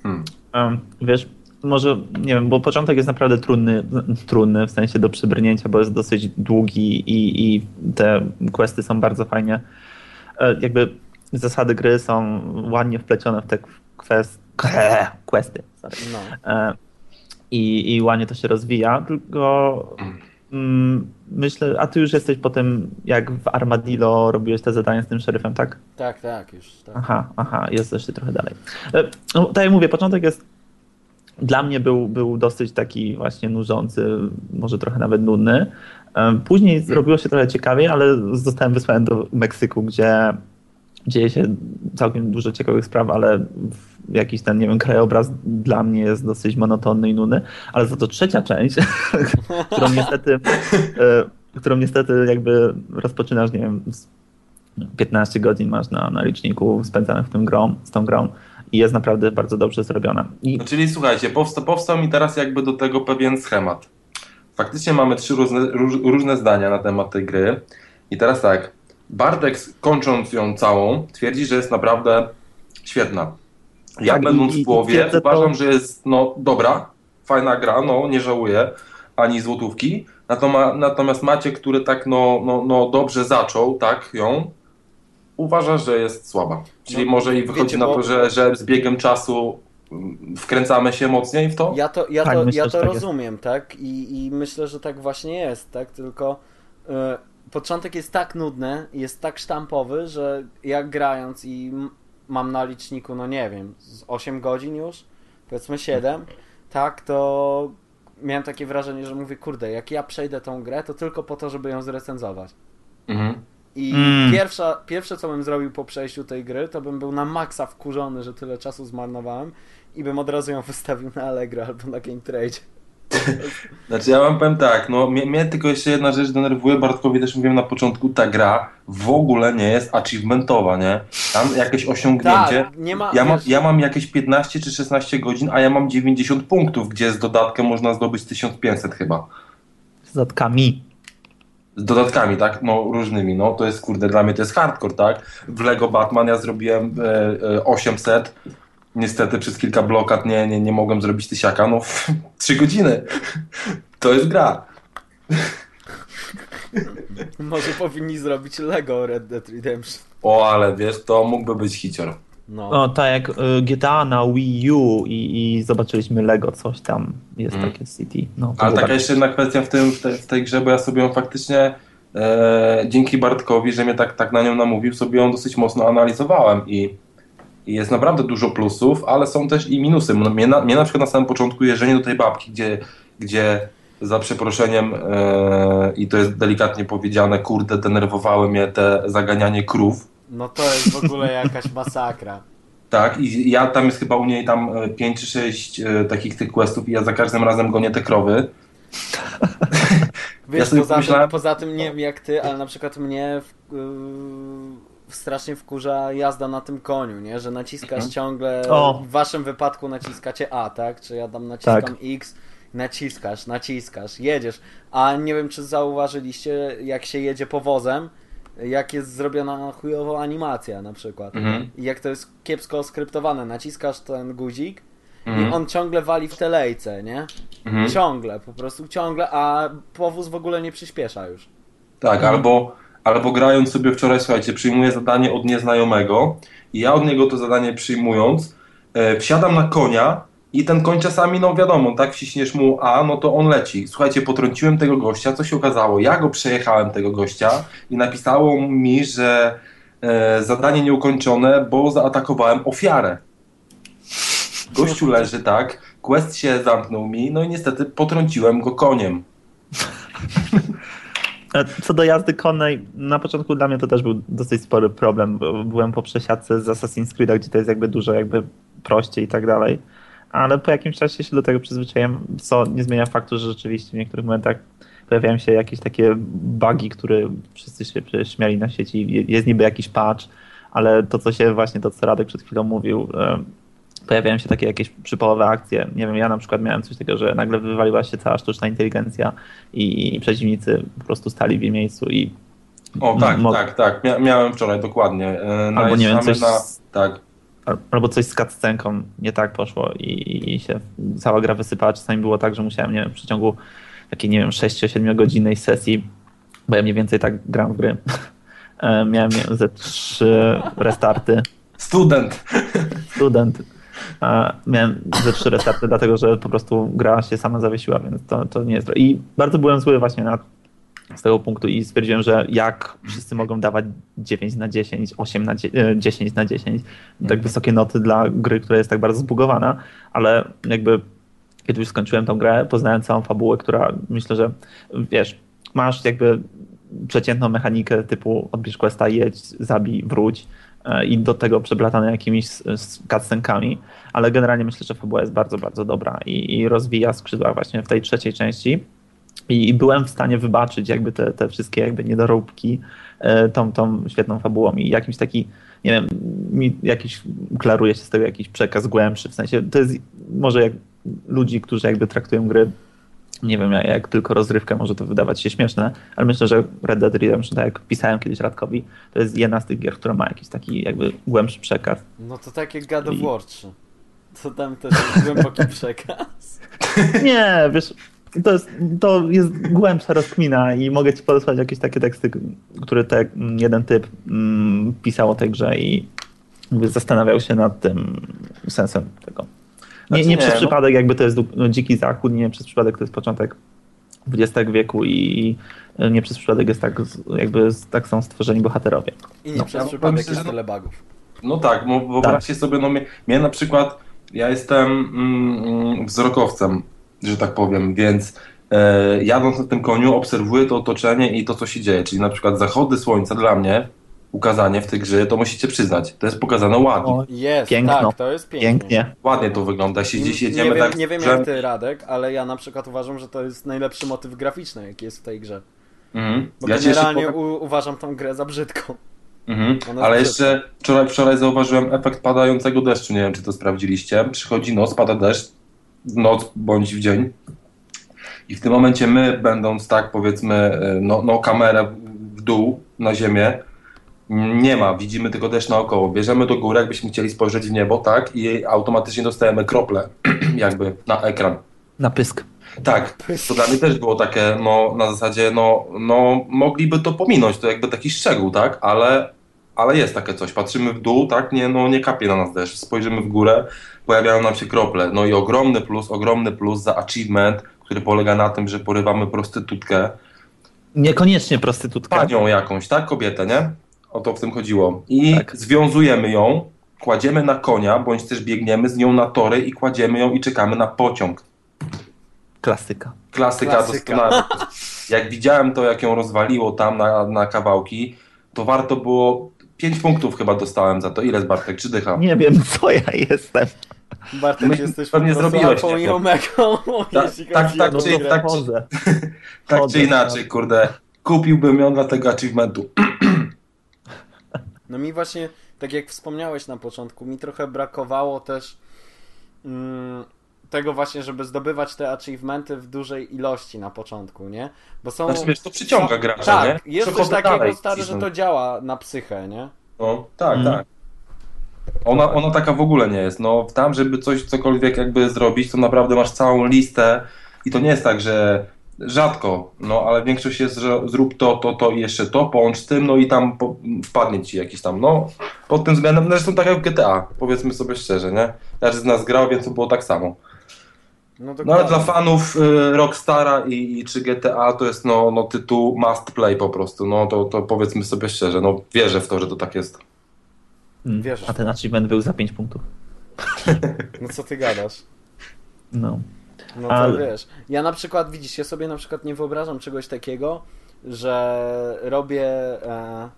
Hmm. em, wiesz, może, nie wiem, bo początek jest naprawdę trudny, trudny w sensie do przybrnięcia, bo jest dosyć długi i, i te questy są bardzo fajnie. E, Jakby zasady gry są ładnie wplecione w te kwest, questy. Sorry. No. I, I ładnie to się rozwija, tylko mm, myślę, a ty już jesteś po tym, jak w Armadillo robiłeś te zadania z tym szeryfem, tak? Tak, tak, już. Tak. Aha, aha, jest jeszcze trochę dalej. E, No, tak jak mówię, początek jest dla mnie był, był dosyć taki właśnie nużący, może trochę nawet nudny. E, Później zrobiło się trochę ciekawiej, ale zostałem wysłany do Meksyku, gdzie dzieje się całkiem dużo ciekawych spraw, ale jakiś ten, nie wiem, krajobraz dla mnie jest dosyć monotonny i nudny, ale za to trzecia część, którą niestety, e, którą niestety jakby rozpoczynasz, nie wiem, z 15 godzin masz na, na liczniku spędzanych w tym grą, z tą grą i jest naprawdę bardzo dobrze zrobiona. I No, czyli słuchajcie, powsta, powstał mi teraz jakby do tego pewien schemat. Faktycznie mamy trzy różne, róż, różne zdania na temat tej gry. I teraz tak, Bartek kończąc ją całą twierdzi, że jest naprawdę świetna. Ja Tak, będąc i- w połowie twierdzę to- uważam, że jest no dobra, fajna gra, no nie żałuję ani złotówki. Natomiast, natomiast Macie, który tak no, no, no dobrze zaczął, tak, ją, uważa, że jest słaba. Czyli No, może i wychodzi wiecie, na bo- to, że, że z biegiem czasu mm, wkręcamy się mocniej w to? Ja to, ja Tak, to, myślę, ja to tak jest. rozumiem, tak? I, I myślę, że tak właśnie jest, tak? Tylko y, początek jest tak nudny, jest tak sztampowy, że jak grając i mam na liczniku, no nie wiem, z 8 godzin już, powiedzmy 7, tak, to miałem takie wrażenie, że mówię, kurde, jak ja przejdę tą grę, to tylko po to, żeby ją zrecenzować. Mhm. I Mm. pierwsza, pierwsze, co bym zrobił po przejściu tej gry, to bym był na maksa wkurzony, że tyle czasu zmarnowałem i bym od razu ją wystawił na Allegro albo na Game Trade. Znaczy ja wam powiem tak, no mnie, mnie tylko jeszcze jedna rzecz denerwuje, Bartkowi też mówiłem na początku, ta gra w ogóle nie jest achievementowa, nie? Tam jakieś osiągnięcie. Tak, nie ma. Ja mam, wiesz, ja mam jakieś 15 czy 16 godzin, a ja mam 90 punktów, gdzie z dodatkiem można zdobyć 1500 chyba. z dodatkami. Z dodatkami, tak? No różnymi, no to jest kurde, dla mnie to jest hardcore, tak? W Lego Batman ja zrobiłem e, e, 800, niestety przez kilka blokad nie, nie, nie mogłem zrobić tysiaka, no 3 godziny. To jest gra. Może powinni zrobić Lego Red Dead Redemption. O, ale wiesz, to mógłby być hicior. No. No tak jak y, GTA na Wii U i, i zobaczyliśmy Lego, coś tam jest Mhm. takie City. No, Ale taka bardzo- jeszcze jedna kwestia w, tym, w, tej, w tej grze, bo ja sobie ją faktycznie e, dzięki Bartkowi, że mnie tak, tak na nią namówił, sobie ją dosyć mocno analizowałem i jest naprawdę dużo plusów, ale są też i minusy. Mnie na, mnie na przykład na samym początku jeżdżenie do tej babki, gdzie, gdzie za przeproszeniem e, i to jest delikatnie powiedziane, kurde, denerwowały mnie te zaganianie krów. no to jest w ogóle jakaś masakra. Tak, i ja tam jest chyba u niej tam 5 czy 6 takich tych questów i ja za każdym razem gonię te krowy. Wiesz, Ja poza, tym, poza tym nie wiem jak ty, ale na przykład mnie w, yy, strasznie wkurza jazda na tym koniu, nie? Że naciskasz Mhm. ciągle, O. w waszym wypadku naciskacie A, tak? Czy ja tam naciskam Tak. X, naciskasz, naciskasz, jedziesz. A nie wiem, czy zauważyliście, jak się jedzie powozem, jak jest zrobiona chujowa animacja na przykład. Mhm. I jak to jest kiepsko skryptowane, naciskasz ten guzik i Mhm. on ciągle wali w telejce, nie? Mhm. Ciągle, po prostu ciągle, a powóz w ogóle nie przyspiesza już. Tak, albo, albo grając sobie wczoraj, słuchajcie, przyjmuję zadanie od nieznajomego i ja od niego to zadanie przyjmując, e, wsiadam na konia i ten koń czasami, no wiadomo, tak wciśniesz mu A, no to on leci. Słuchajcie, potrąciłem tego gościa, co się okazało? Ja go przejechałem, tego gościa i napisało mi, że e, zadanie nieukończone, bo zaatakowałem ofiarę. Gościu leży, tak, quest się zamknął mi, no i niestety potrąciłem go koniem. E, Co do jazdy konnej, na początku dla mnie to też był dosyć spory problem, byłem po przesiadce z Assassin's Creed, gdzie to jest jakby dużo jakby prościej i tak dalej, ale po jakimś czasie się do tego przyzwyczaiłem, co nie zmienia faktu, że rzeczywiście w niektórych momentach pojawiają się jakieś takie bugi, które wszyscy się śmiali na sieci, Je- jest niby jakiś patch, ale to co się właśnie, to co Radek przed chwilą mówił, e, pojawiają się takie jakieś przypalowe akcje. Nie wiem, ja na przykład miałem coś takiego, że nagle wywaliła się cała sztuczna inteligencja i, i przeciwnicy po prostu stali w jej miejscu i O, tak, tak, tak. Mia miałem wczoraj, dokładnie. E, Albo nie wiem, coś na... Tak. al- albo coś z cutscenką nie tak poszło i, i się cała gra wysypała. Czasami było tak, że musiałem, nie wiem, w przeciągu takiej, nie wiem, 6-7 godzinnej sesji, bo ja mniej więcej tak gram w gry, e, miałem ze trzy restarty. Student. Student. Miałem ze trzy restarty, dlatego że po prostu gra się sama zawiesiła, więc to, to nie jest. I bardzo byłem zły właśnie na, z tego punktu i stwierdziłem, że jak wszyscy mogą dawać 9 na 10, 8 na 10, e, 10 na 10, tak wysokie noty dla gry, która jest tak bardzo zbugowana, ale jakby kiedy już skończyłem tą grę, poznałem całą fabułę, która myślę, że wiesz, masz jakby przeciętną mechanikę typu odbierz questa, jedź, zabij, wróć e, i do tego przeplatane jakimiś cutscenkami, ale generalnie myślę, że fabuła jest bardzo, bardzo dobra i, i rozwija skrzydła właśnie w tej trzeciej części. I, I byłem w stanie wybaczyć jakby te, te wszystkie jakby niedoróbki e, tą, tą świetną fabułą i jakimś taki, nie wiem, mi jakiś klaruje się z tego jakiś przekaz głębszy, w sensie to jest może jak ludzi, którzy jakby traktują gry nie wiem, jak, jak tylko rozrywkę może to wydawać się śmieszne, ale myślę, że Red Dead Redemption, tak jak pisałem kiedyś Radkowi, to jest jedna z tych gier, która ma jakiś taki jakby głębszy przekaz. No to tak jak God of War 3. To tam też jest głęboki przekaz. Nie, wiesz, to jest, to jest głębsza rozkmina i mogę ci podesłać jakieś takie teksty, które te, jeden typ mm, pisał o tej grze i zastanawiał się nad tym sensem tego. Nie, Znaczy nie nie, przez no- przypadek jakby to jest du- dziki zachód, nie przez przypadek to jest początek XX wieku i nie przez przypadek jest tak, jakby tak są stworzeni bohaterowie. I nie No, przez przypadek myślę, jest tyle bugów. No tak, bo wyobraźcie sobie, no mnie, mnie na przykład, ja jestem mm, mm, wzrokowcem, że tak powiem, więc e, jadąc na tym koniu obserwuję to otoczenie i to, co się dzieje, czyli na przykład zachody słońca dla mnie, ukazanie w tej grze, to musicie przyznać, to jest pokazane ładnie. O, Jest, Piękno. tak, to jest pięknie. pięknie. Ładnie to wygląda, się Nie, gdzieś nie jedziemy wiem, tak... nie wiem że- jak ty, Radek, ale ja na przykład uważam, że to jest najlepszy motyw graficzny, jaki jest w tej grze. Mhm. Bo Ja jeszcze generalnie u, uważam tą grę za brzydką. Mhm. Ale jeszcze wczoraj, wczoraj zauważyłem efekt padającego deszczu. Nie wiem, czy to sprawdziliście. Przychodzi noc, pada deszcz, w noc bądź w dzień. I w tym momencie my, będąc tak, powiedzmy, e, no, no kamerę w dół, na ziemię, nie ma, widzimy tylko deszcz naokoło. Bierzemy do góry, jakbyśmy chcieli spojrzeć w niebo, tak? I automatycznie dostajemy krople, jakby na ekran. Na pysk. Tak, to dla mnie też było takie, no na zasadzie, no, no mogliby to pominąć, to jakby taki szczegół, tak, ale, ale jest takie coś, patrzymy w dół, tak, nie, no nie kapie na nas deszcz, spojrzymy w górę, pojawiają nam się krople, no i ogromny plus, ogromny plus za achievement, który polega na tym, że porywamy prostytutkę, Niekoniecznie prostytutka. panią jakąś, tak, kobietę, nie? O to w tym chodziło. I Tak. związujemy ją, kładziemy na konia, bądź też biegniemy z nią na tory i kładziemy ją i czekamy na pociąg. Klasyka. Klasyka, Klasyka. doskonale. Jak widziałem to, jak ją rozwaliło tam na, na kawałki, to warto było 5 punktów chyba dostałem za to. Ile z Bartek? Czy dycha? Nie wiem, co ja jestem. Bartek, My- jesteś pewnie zrobiłeś, alfą i nie? omegą, Tak, tak, tak, o czy- grę. tak, czy-. Tak Chodzę, czy inaczej, kurde. Kupiłbym ją dla tego achievementu. No mi właśnie, tak jak wspomniałeś na początku, mi trochę brakowało też mm, tego właśnie, żeby zdobywać te achievementy w dużej ilości na początku, nie? Bo są... Znaczy, wiesz, to przyciąga są- gracza, Tak, nie? jest coś takiego, dalej, stary, że to działa na psychę, nie? No, tak, Mhm. tak. Ona, ona taka w ogóle nie jest. No, tam, żeby coś, cokolwiek jakby zrobić, to naprawdę masz całą listę i to nie jest tak, że rzadko, no, ale większość jest, że zrób to, to, to i jeszcze to, połącz z tym, no i tam po, wpadnie ci jakiś tam, no, pod tym względem, no, zresztą tak jak GTA, powiedzmy sobie szczerze, nie? Każdy z nas grał, więc to było tak samo. No, No ale dla fanów y, Rockstara i, i czy GTA to jest no, no tytuł must play po prostu, no to, to powiedzmy sobie szczerze, no wierzę w to, że to tak jest. Mm. Wierzysz A ten achievement był za 5 punktów. No co ty gadasz? No. No to Ale- wiesz, ja na przykład, widzisz, ja sobie na przykład nie wyobrażam czegoś takiego, że robię e,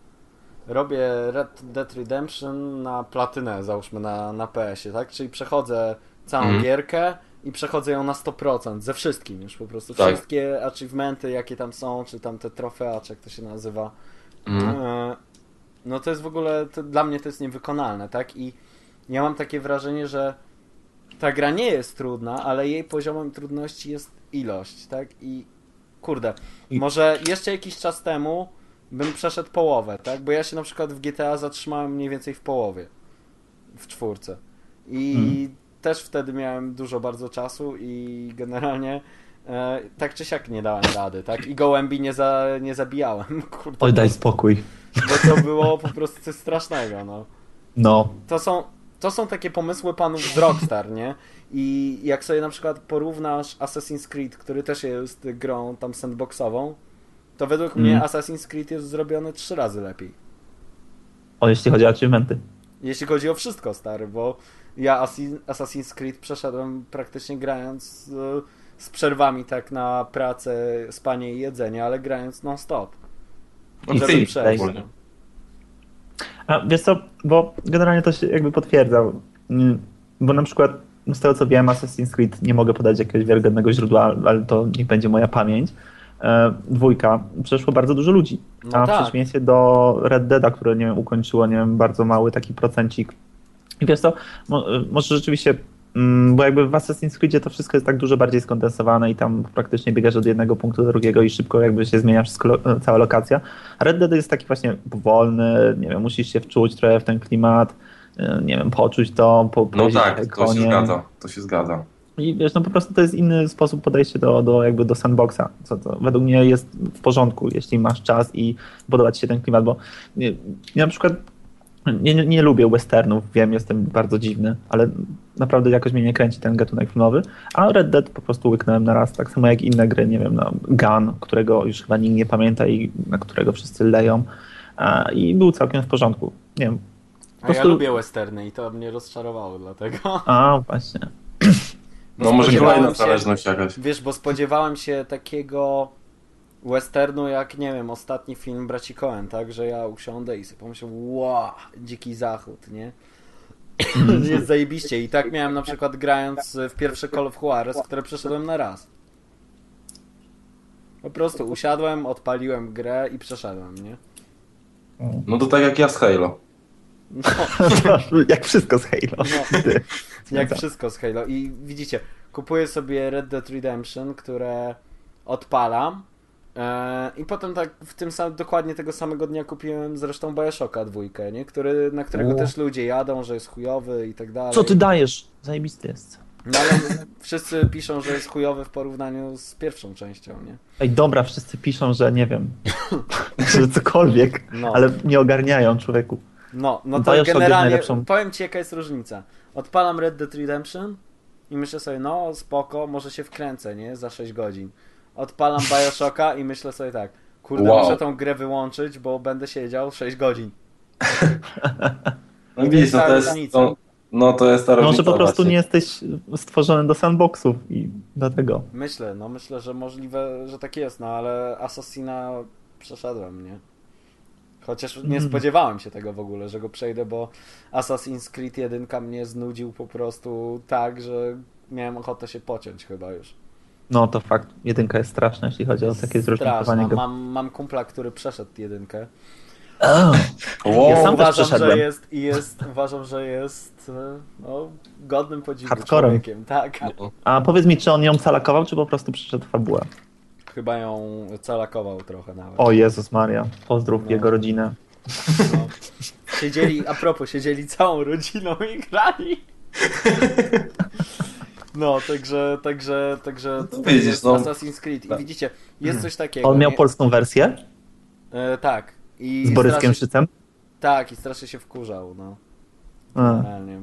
robię Red Dead Redemption na platynę, załóżmy na, na PS-ie, tak? Czyli przechodzę całą Mhm. gierkę i przechodzę ją na 100%, ze wszystkim już po prostu. Tak. Wszystkie achievementy, jakie tam są, czy tam te trofea, czy jak to się nazywa. E, No to jest w ogóle, to, dla mnie to jest niewykonalne, tak? I ja mam takie wrażenie, że ta gra nie jest trudna, ale jej poziomem trudności jest ilość, tak? I kurde, może jeszcze jakiś czas temu bym przeszedł połowę, tak? Bo ja się na przykład w GTA zatrzymałem mniej więcej w połowie, w czwórce. I Mhm. też wtedy miałem dużo bardzo czasu i generalnie e, tak czy siak nie dałem rady, tak? I gołębi nie, za, nie zabijałem, kurde. Oj, daj spokój. Bo to było po prostu coś strasznego, no. No. To są, to są takie pomysły panów z Rockstar, nie? I jak sobie na przykład porównasz Assassin's Creed, który też jest grą tam sandboxową, to według Mm. mnie Assassin's Creed jest zrobiony trzy razy lepiej. O, jeśli chodzi o achievementy. Jeśli chodzi o wszystko, stary, bo ja Assi- Assassin's Creed przeszedłem praktycznie grając e, z przerwami tak na pracę, spanie i jedzenie, ale grając non-stop. No Żeby chcę przejść. A wiesz co, bo generalnie to się jakby potwierdza, Mm, bo na przykład z tego co wiem Assassin's Creed nie mogę podać jakiegoś wiarygodnego źródła, ale to niech będzie moja pamięć. E, dwójka, przeszło bardzo dużo ludzi, No a w tak. przeciwieństwie do Red Deada, które nie wiem, ukończyło nie wiem, bardzo mały taki procencik. I wiesz co, mo, może rzeczywiście, bo jakby w Assassin's Creedzie to wszystko jest tak dużo bardziej skondensowane i tam praktycznie biegasz od jednego punktu do drugiego i szybko jakby się zmienia wszystko, lo- cała lokacja. A Red Dead jest taki właśnie powolny, nie wiem, musisz się wczuć trochę w ten klimat, y, nie wiem, poczuć to, po, No tak, to się zgadza, to się zgadza. I wiesz, no po prostu to jest inny sposób podejścia do, do, jakby do sandboxa, co to według mnie jest w porządku, jeśli masz czas i podoba ci się ten klimat, bo nie, ja na przykład nie, nie, nie lubię westernów, wiem, jestem bardzo dziwny, ale naprawdę jakoś mnie nie kręci ten gatunek filmowy, a Red Dead po prostu łyknąłem na raz, tak samo jak inne gry, nie wiem, no, Gun, którego już chyba nikt nie pamięta i na którego wszyscy leją a, i był całkiem w porządku, nie wiem. A prostu- ja lubię westerny i to mnie rozczarowało dlatego. A, właśnie. Bo No może kolejna zależność jakaś. Wiesz, bo spodziewałem się takiego westernu jak, nie wiem, ostatni film Braci Coen, tak? Że ja usiądę i sobie pomyślę, wow, dziki zachód, nie? Jest zajebiście. I tak miałem na przykład grając w pierwsze Call of Juarez, które przeszedłem na raz. Po prostu usiadłem, odpaliłem grę i przeszedłem, nie? No to tak jak ja z Halo. No, jak wszystko z Halo. No. Jak wszystko z Halo. I widzicie, kupuję sobie Red Dead Redemption, które odpalam. E, I potem tak w tym samym, dokładnie tego samego dnia kupiłem zresztą Bioshocka dwójkę, nie? Który, na którego O. też ludzie jadą, że jest chujowy i tak dalej. Co ty dajesz? Zajebisty jest. No ale wszyscy piszą, że jest chujowy w porównaniu z pierwszą częścią, nie? Ej, dobra, wszyscy piszą, że nie wiem, że cokolwiek, No. ale nie ogarniają człowieku. No, no to Bioshock generalnie najlepszą- powiem ci jaka jest różnica. Odpalam Red Dead Redemption i myślę sobie, no spoko, może się wkręcę, nie? Za 6 godzin. Odpalam Bioshocka i myślę sobie tak, kurde, Wow. muszę tą grę wyłączyć, bo będę siedział 6 godzin. No widzisz, no to jest, różnica. no, no to jest ta Może po prostu właśnie. nie jesteś stworzony do sandboxów i dlatego. Myślę, no myślę, że możliwe, że tak jest, no ale Assassina przeszedłem, nie? Chociaż nie Mhm. spodziewałem się tego w ogóle, że go przejdę, bo Assassin's Creed 1 mnie znudził po prostu tak, że miałem ochotę się pociąć chyba już. No to fakt, jedynka jest straszna, jeśli chodzi o takie zróżnicowanie. Mam, mam kumpla, który przeszedł jedynkę. Wow. Ja sam też uważam, że jest, i jest, uważam, że jest e, no, godnym podziwu Hardcorem. człowiekiem. Tak, A powiedz mi, czy on ją calakował, czy po prostu przyszedł fabułę? chyba ją calakował trochę nawet. O Jezus Maria, pozdrów No. jego rodzinę. No. Siedzieli, a propos, siedzieli całą rodziną i grali. No, także, także, także No to widzisz, jest no. Assassin's Creed. I Tak. widzicie, jest coś takiego. On miał nie? polską wersję E, tak. I z Boryskiem Szycem, Tak, i strasznie się wkurzał, no. A, Generalnie.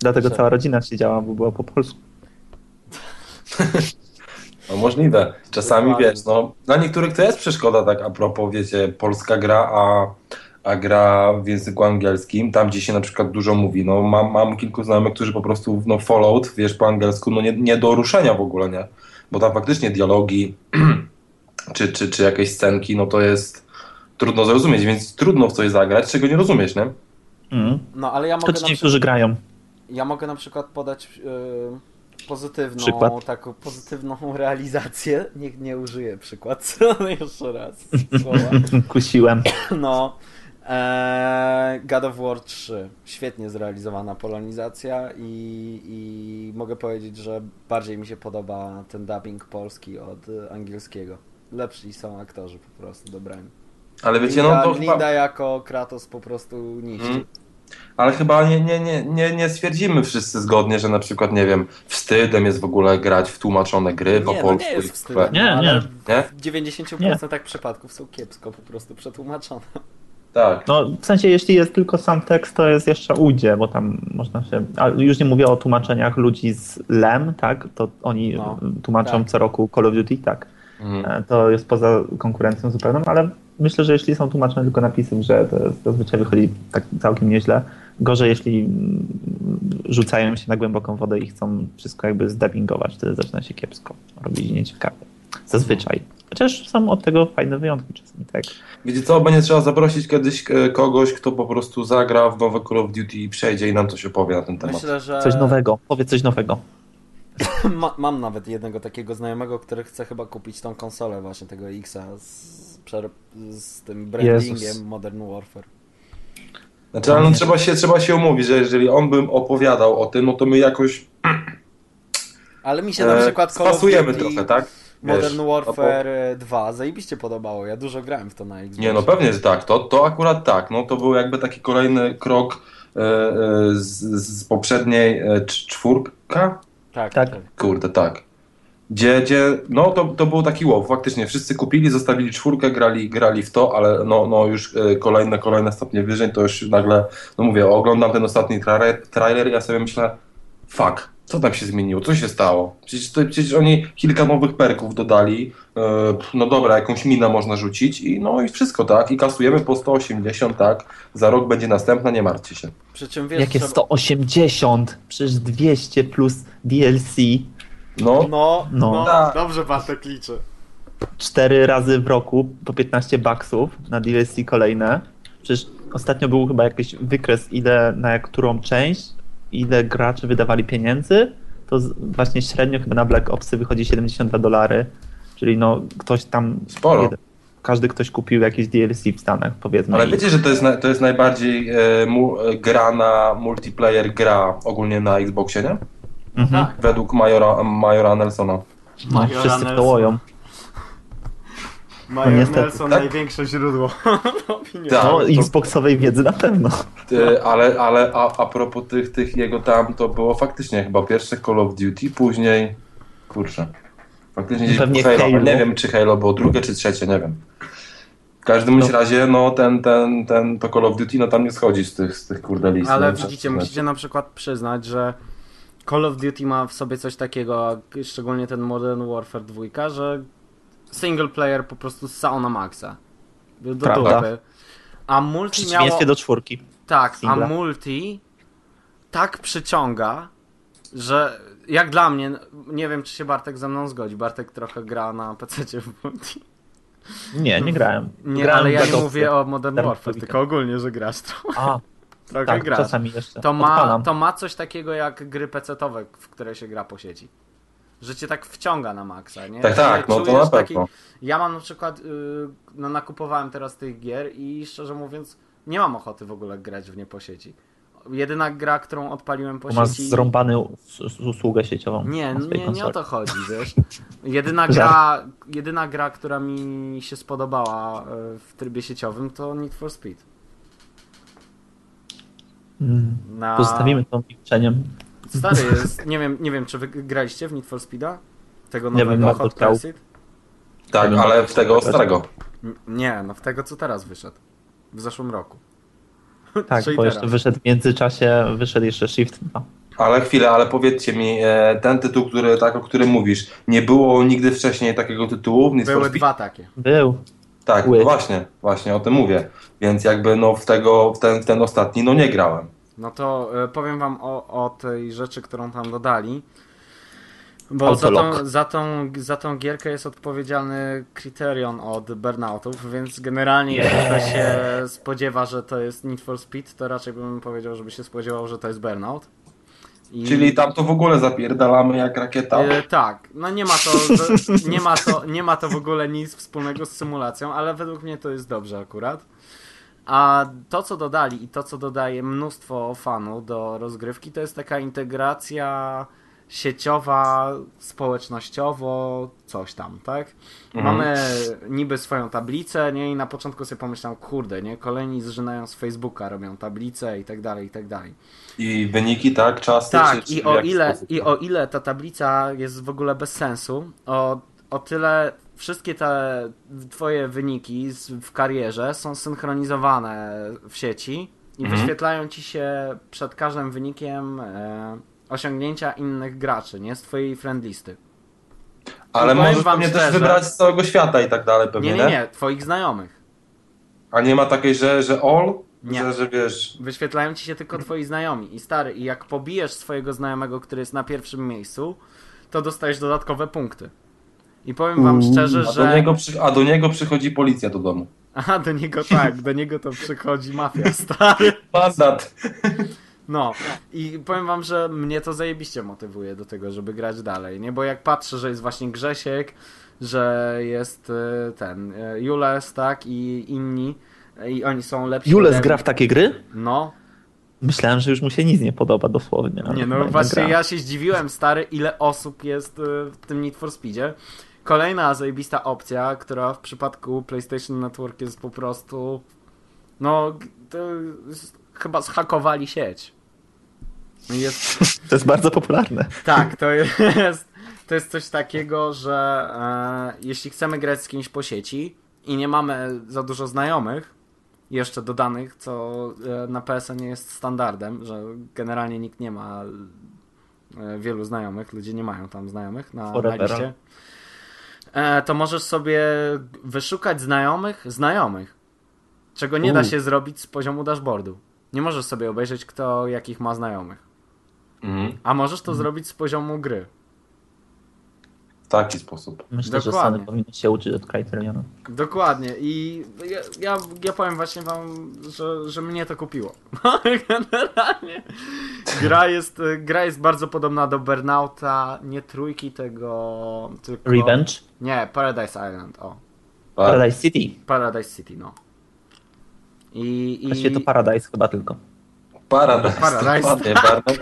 dlatego cała rodzina siedziała, bo była po polsku. No możliwe. Czasami wiesz, no dla niektórych to jest przeszkoda, tak a propos, wiecie, polska gra, a, a gra w języku angielskim, tam gdzie się na przykład dużo mówi. No mam, mam kilku znajomych, którzy po prostu, no Fallout, wiesz, po angielsku, no nie, nie do ruszenia w ogóle, nie? Bo tam faktycznie dialogi, czy, czy, czy jakieś scenki, no to jest trudno zrozumieć, więc trudno w coś zagrać, czego nie rozumiesz, nie? Mm. No, ale ja mogę, Choć na, niektórzy grają. ja mogę na przykład podać e, pozytywną, Przykład. taką pozytywną realizację. Nie, nie użyję przykład jeszcze raz słowa. Kusiłem. No. E, God of War 3. Świetnie zrealizowana polonizacja i, i mogę powiedzieć, że bardziej mi się podoba ten dubbing polski od angielskiego. Lepsi są aktorzy po prostu dobrani. Ale wiecie, Linda, no to chyba... Linda jako Kratos po prostu niszczy. Mm. Ale chyba nie, nie, nie, nie, nie stwierdzimy wszyscy zgodnie, że na przykład, nie wiem, wstydem jest w ogóle grać w tłumaczone gry po Nie, no polsku. nie jest wstydem. Nie, no, nie. Nie? w 90% przypadków są kiepsko po prostu przetłumaczone. Tak. No, w sensie, jeśli jest tylko sam tekst, to jest jeszcze ujdzie, bo tam można się. A już nie mówię o tłumaczeniach ludzi z LEM, tak? To oni No, tłumaczą tak. co roku Call of Duty, tak. Mhm. E, To jest poza konkurencją zupełną, ale myślę, że jeśli są tłumaczone tylko napisy grze, to zazwyczaj wychodzi tak całkiem nieźle. Gorzej, jeśli mm, rzucają się na głęboką wodę i chcą wszystko jakby zdubbingować, wtedy zaczyna się kiepsko robić nieciekawe. Zazwyczaj. Chociaż są od tego fajne wyjątki czasami, tak. Wiecie co, będzie trzeba zaprosić kiedyś e, kogoś, kto po prostu zagra w nowe Call of Duty i przejdzie i nam coś opowie na ten temat. Myślę, że Coś nowego, powiedz coś nowego. Ma, mam nawet jednego takiego znajomego, który chce chyba kupić tą konsolę właśnie tego Xa z, z tym brandingiem Jezus. Modern Warfare. Znaczy, ale no, trzeba, się, trzeba się umówić, że jeżeli on bym opowiadał o tym, no to my jakoś Ale mi się na e, przykład Call of spasujemy trochę, tak? Modern Wiesz, no bo- Warfare 2 zajebiście podobało. Ja dużo grałem w to na Xbox. Nie, no pewnie, że tak. To, to akurat tak. No to był jakby taki kolejny krok e, e, z, z poprzedniej e, cz- czwórka? Tak, Tak. tak. Kurde, tak. Gdzie, gdzie no to, to był taki wow, faktycznie wszyscy kupili, zostawili czwórkę, grali, grali w to, ale no, no już e, kolejne, kolejne stopnie wyżej, to już nagle, no mówię, oglądam ten ostatni trailer, trailer i ja sobie myślę, fuck, co tam się zmieniło, co się stało? Przecież, to, przecież oni kilka nowych perków dodali, pff, no dobra, jakąś minę można rzucić i no i wszystko, tak, i kasujemy po 180, tak, za rok będzie następna, nie martwcie się. Przy czym wiesz, Jakie trzeba- 180, przecież 200 plus DLC, No, No, no, No. Tak. dobrze Bartek liczy. 4 razy w roku po 15 baksów na DLC kolejne. Przecież ostatnio był chyba jakiś wykres, ile na którą część, ile gracze wydawali pieniędzy. To właśnie średnio chyba na Black Opsy wychodzi 72 dolary. Czyli no ktoś tam. Sporo. jeden- każdy ktoś kupił jakieś DLC w Stanach, powiedzmy. Ale wiecie, że to jest, na, to jest najbardziej e, mu, e, grana multiplayer gra ogólnie na Xboxie, nie? Mhm. Tak. Według Majora, Majora Nelsona. No, Majora wszyscy w Nelson. to łoją. Major niestety. Nelson Tak? największe źródło opinii. Tak. No, to- Xboxowej wiedzy na pewno. Ty, ale ale a, a propos tych, tych jego tam, to było faktycznie chyba pierwsze Call of Duty, później, kurczę, faktycznie gdzieś Pewnie Halo, Halo. nie wiem czy Halo było drugie czy trzecie, nie wiem. W każdym No. razie, no ten, ten, ten, to Call of Duty, no tam nie schodzi z tych, z tych kurde list. Ale no, widzicie, trzeba musicie na przykład przyznać, że Call of Duty ma w sobie coś takiego, szczególnie ten Modern Warfare 2, że single player po prostu ssał na maksa. Do Prawda. dupy. A W multi miało... do czwórki. Tak, a singla. multi tak przyciąga, że jak dla mnie, nie wiem czy się Bartek ze mną zgodzi, Bartek trochę gra na PC w multi. Nie, nie grałem. Nie, grałem ale ja nie mówię o Modern Warfare, tylko ogólnie, że grasz trochę, A, trochę tak, grasz. To ma, to ma coś takiego jak gry PC-owe, w które się gra po sieci. Że cię tak wciąga na maksa, nie? Tak, tak, no to na pewno. Ja mam na przykład, yy, no nakupowałem teraz tych gier i szczerze mówiąc nie mam ochoty w ogóle grać w nie po sieci. Jedyna gra, którą odpaliłem po masz sieci... zrąbany us- usługę sieciową. Nie, nie, nie o to chodzi, wiesz. Jedyna gra, jedyna gra, która mi się spodobała e, w trybie sieciowym to Need for Speed. Mm. Na... Pozostawimy to milczeniem. Stary jest, nie wiem, nie wiem, czy wy graliście w Need for Speeda? Tego Nie wiem, nowego Hot. Pursuit? Tak, Tego ale w tego starego. Nie, no w tego, co teraz wyszedł. W zeszłym roku. Tak, bo jeszcze wyszedł w międzyczasie, wyszedł jeszcze Shift 2. Ale chwilę, ale powiedzcie mi, e, ten tytuł, który, tak, o którym mówisz, nie było nigdy wcześniej takiego tytułu Need for Były Speed? dwa takie. Był. Tak, no właśnie, właśnie o tym mówię. Więc jakby no w tego, w ten, w ten ostatni, no nie grałem. No to e, powiem wam o, o tej rzeczy, którą tam dodali. Bo za tą, za, tą, za tą gierkę jest odpowiedzialny Criterion od Burnoutów, więc generalnie jeśli ktoś się spodziewa, że to jest Need for Speed, to raczej bym powiedział, żeby się spodziewał, że to jest Burnout. I... Czyli tam to w ogóle zapierdalamy jak rakieta. E, tak, no nie ma, to, nie, ma to, nie ma to w ogóle nic wspólnego z symulacją, ale według mnie to jest dobrze akurat. A to, co dodali i to, co dodaje mnóstwo fanów do rozgrywki, to jest taka integracja sieciowa, społecznościowo, coś tam, tak? Mhm. Mamy niby swoją tablicę, nie? I na początku sobie pomyślałem, kurde, nie? Kolejni zżynają z Facebooka, robią tablicę i tak dalej, i tak dalej. I wyniki, tak, czasy. Tak, czy, i, o ile, sposób? i o ile ta tablica jest w ogóle bez sensu, o, o tyle wszystkie te twoje wyniki z, w karierze są synchronizowane w sieci i Mhm. wyświetlają ci się przed każdym wynikiem e, osiągnięcia innych graczy, nie? Z twojej friend listy. Ale powiem możesz wam pewnie też wybrać z całego świata i tak dalej pewnie, Nie, nie, nie, twoich znajomych. A nie ma takiej, że, że all? Nie. Że, że wiesz... Wyświetlają ci się tylko twoi znajomi. I stary, i jak pobijesz swojego znajomego, który jest na pierwszym miejscu, to dostajesz dodatkowe punkty. I powiem wam Uuu. szczerze, A do, że... niego przy, a do niego przychodzi policja do domu. Aha, do niego tak, do niego to przychodzi mafia, stary. Mandat. No, i powiem wam, że mnie to zajebiście motywuje do tego, żeby grać dalej, nie? Bo jak patrzę, że jest właśnie Grzesiek, że jest y, ten y, Jules, tak, i inni, i oni są lepsi. Jules gra w takie gry? No, Myślałem, że już mu się nic nie podoba dosłownie. nie no właśnie gra. ja się zdziwiłem, stary, ile osób jest y, w tym Need for Speedzie. Kolejna zajebista opcja, która w przypadku PlayStation Network jest po prostu, no, jest, chyba zhakowali sieć. Jest To jest bardzo popularne. Tak, to jest, to jest coś takiego, że e, jeśli chcemy grać z kimś po sieci i nie mamy za dużo znajomych, jeszcze dodanych, co e, na PSN nie jest standardem, że generalnie nikt nie ma e, wielu znajomych, ludzie nie mają tam znajomych na, na liście, to możesz sobie wyszukać znajomych znajomych, czego nie da U. się zrobić z poziomu dashboardu. Nie możesz sobie obejrzeć, kto jakich ma znajomych. Mhm. A możesz to zrobić z poziomu gry. W taki sposób. Myślę, że Dokładnie. Sony powinno się uczyć od Criteriona. Dokładnie. I ja, ja, ja powiem właśnie wam, że, że mnie to kupiło. Generalnie. Gra jest, gra jest bardzo podobna do Burnouta, nie trójki tego, tylko... Revenge? Nie, Paradise Island, o. Paradise City. Paradise City, no. I, i... Właściwie to Paradise chyba tylko. Paradise. Paradise. Dokładnie,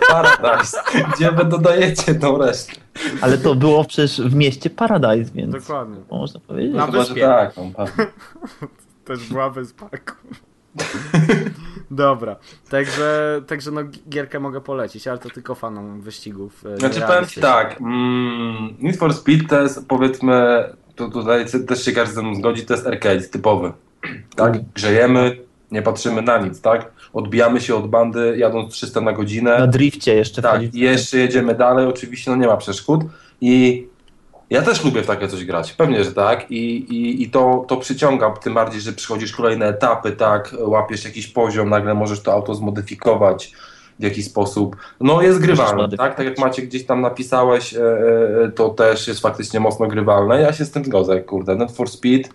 Paradise. Gdzie wy dodajecie tą resztę? Ale to było przecież w mieście Paradise, więc Dokładnie. można powiedzieć. Na Chyba, że wyspie. tak. Też była wyspa. Dobra, także, także no gierkę mogę polecić, ale to tylko fanom wyścigów. e, Znaczy powiem ci tak, mm, Need for Speed to jest powiedzmy, to tutaj też się każdy ze mną zgodzi, to jest arcade typowy. Tak, Mhm. grzejemy, nie patrzymy na nic, tak? Odbijamy się od bandy jadąc 300 na godzinę. Na drifcie jeszcze Tak, wchodzić. i jeszcze jedziemy dalej, oczywiście no nie ma przeszkód. I ja też lubię w takie coś grać, pewnie, że tak. I, i, i to, to przyciąga, tym bardziej, że przychodzisz kolejne etapy, tak, łapiesz jakiś poziom, nagle możesz to auto zmodyfikować w jakiś sposób, no jest grywalne, tak, tak jak Maciek gdzieś tam napisałeś, e, e, to też jest faktycznie mocno grywalne, ja się z tym zgodzę, kurde, Net for Speed,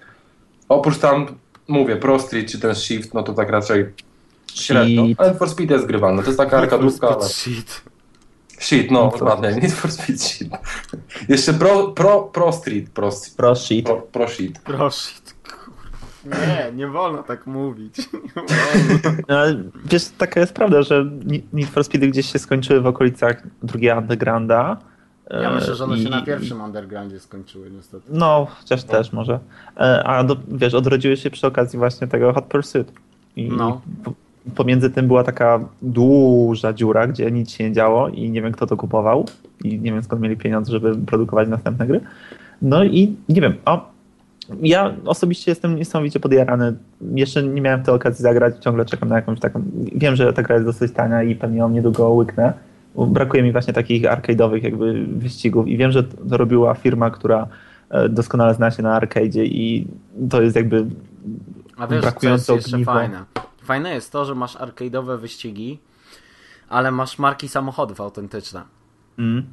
oprócz tam, mówię, Pro Street czy ten Shift, no to tak raczej średnio, ale Net for Speed jest grywalne, to jest taka arkadówka, ale... Shit. Shit, no, Need for dokładnie, Need for Speed shit. Jeszcze pro, pro, pro Street, pro, Pro shit. pro, pro shit. Proszę. kurwa. Nie, nie wolno tak mówić. Nie wolno. No, ale wiesz, taka jest prawda, że Need for Speedy gdzieś się skończyły w okolicach drugiego Undergrounda. Ja e, myślę, że one i- się na pierwszym undergroundzie skończyły niestety. No, chociaż też może. E, A do, wiesz, odrodziły się przy okazji właśnie tego Hot Pursuit. I No. Pomiędzy tym była taka duża dziura, gdzie nic się nie działo i nie wiem kto to kupował i nie wiem skąd mieli pieniądze, żeby produkować następne gry. No i nie wiem, o, ja osobiście jestem niesamowicie podjarany. Jeszcze nie miałem tej okazji zagrać, ciągle czekam na jakąś taką. Wiem, że ta gra jest dosyć tania i pewnie ją niedługo łyknę. Brakuje mi właśnie takich arcade'owych jakby wyścigów i wiem, że to robiła firma, która e, doskonale zna się na arcade'zie i to jest jakby A wiesz, co jest brakujące jeszcze fajne? Fajne jest to, że masz arcade'owe wyścigi, ale masz marki samochodów autentyczne. mm,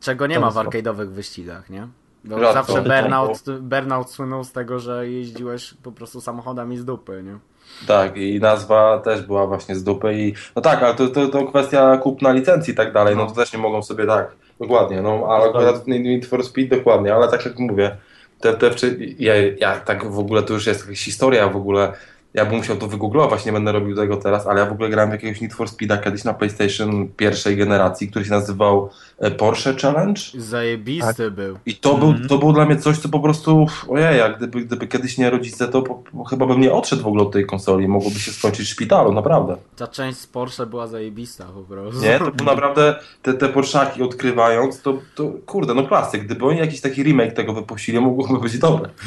Czego nie To ma w arcade'owych wyścigach, nie? Bo Rzadko. zawsze. Burnout, Burnout słynął z tego, że jeździłeś po prostu samochodami z dupy, nie? Tak, i nazwa też była właśnie z dupy i no tak, ale to, to, to kwestia kupna licencji i tak dalej, no to też nie mogą sobie tak, dokładnie, no ale akurat w Need for Speed dokładnie, ale tak jak mówię, te, te wczy... ja, ja tak w ogóle to już jest jakaś historia w ogóle, ja bym musiał to wygooglować, nie będę robił tego teraz, ale ja w ogóle grałem w jakiegoś Need for Speeda kiedyś na PlayStation pierwszej generacji, który się nazywał e, Porsche Challenge. Zajebisty był. I to, Mhm. był, to było dla mnie coś, co po prostu, ojej, jak gdyby, gdyby kiedyś nie rodzice, to po, po, chyba bym nie odszedł w ogóle od tej konsoli, mogłoby się skończyć w szpitalu, naprawdę. Ta część z Porsche była zajebista po prostu. Nie, to naprawdę, te, te Porszaki odkrywając, to, to kurde, no klasyk, gdyby oni jakiś taki remake tego wypuścili, mogłoby być dobre.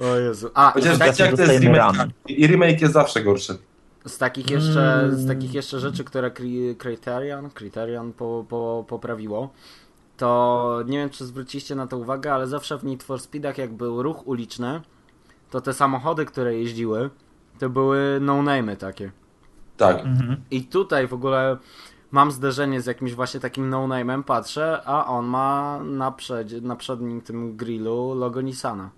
O Jezu. A, i Chociaż tak- wiecie, jak to jest dostajemy remake, ramy. i remake jest zawsze gorszy. z takich jeszcze, Mm. z takich jeszcze rzeczy, które Cri- Criterion, Criterion po, po, poprawiło, to nie wiem, czy zwróciliście na to uwagę, ale zawsze w Need for Speedach, jak był ruch uliczny, to te samochody, które jeździły, to były no-name'y takie. Tak. mhm. I tutaj w ogóle mam zderzenie z jakimś właśnie takim no-name'em, patrzę, a on ma na, przedzie, na przednim tym grillu logo Nissana.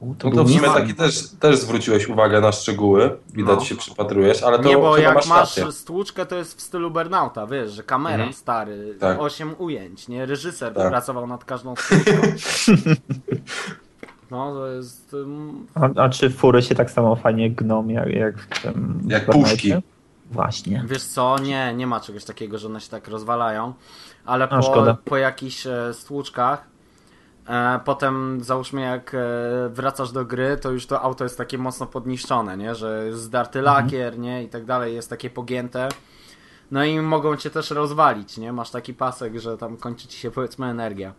U, No to w sumie taki też, też zwróciłeś uwagę na szczegóły, widać No. się przypatrujesz, ale to Nie, bo jak masz stłuczkę, to jest w stylu Burnouta, wiesz, że kamera Mhm. stary, Tak. 8 ujęć, nie? Reżyser Tak. pracował nad każdą stłuczką. No, to jest... A, a czy fury się tak samo fajnie gną jak, jak w tym... Jak puszki. Właśnie. Wiesz co, nie, nie ma czegoś takiego, że one się tak rozwalają, ale A, po, szkoda. po jakichś e, stłuczkach, potem załóżmy jak e, wracasz do gry, to już to auto jest takie mocno podniszczone, nie, że jest zdarty Mhm. lakier, nie, i tak dalej, jest takie pogięte. No i mogą cię też rozwalić, nie, masz taki pasek, że tam kończy ci się powiedzmy energia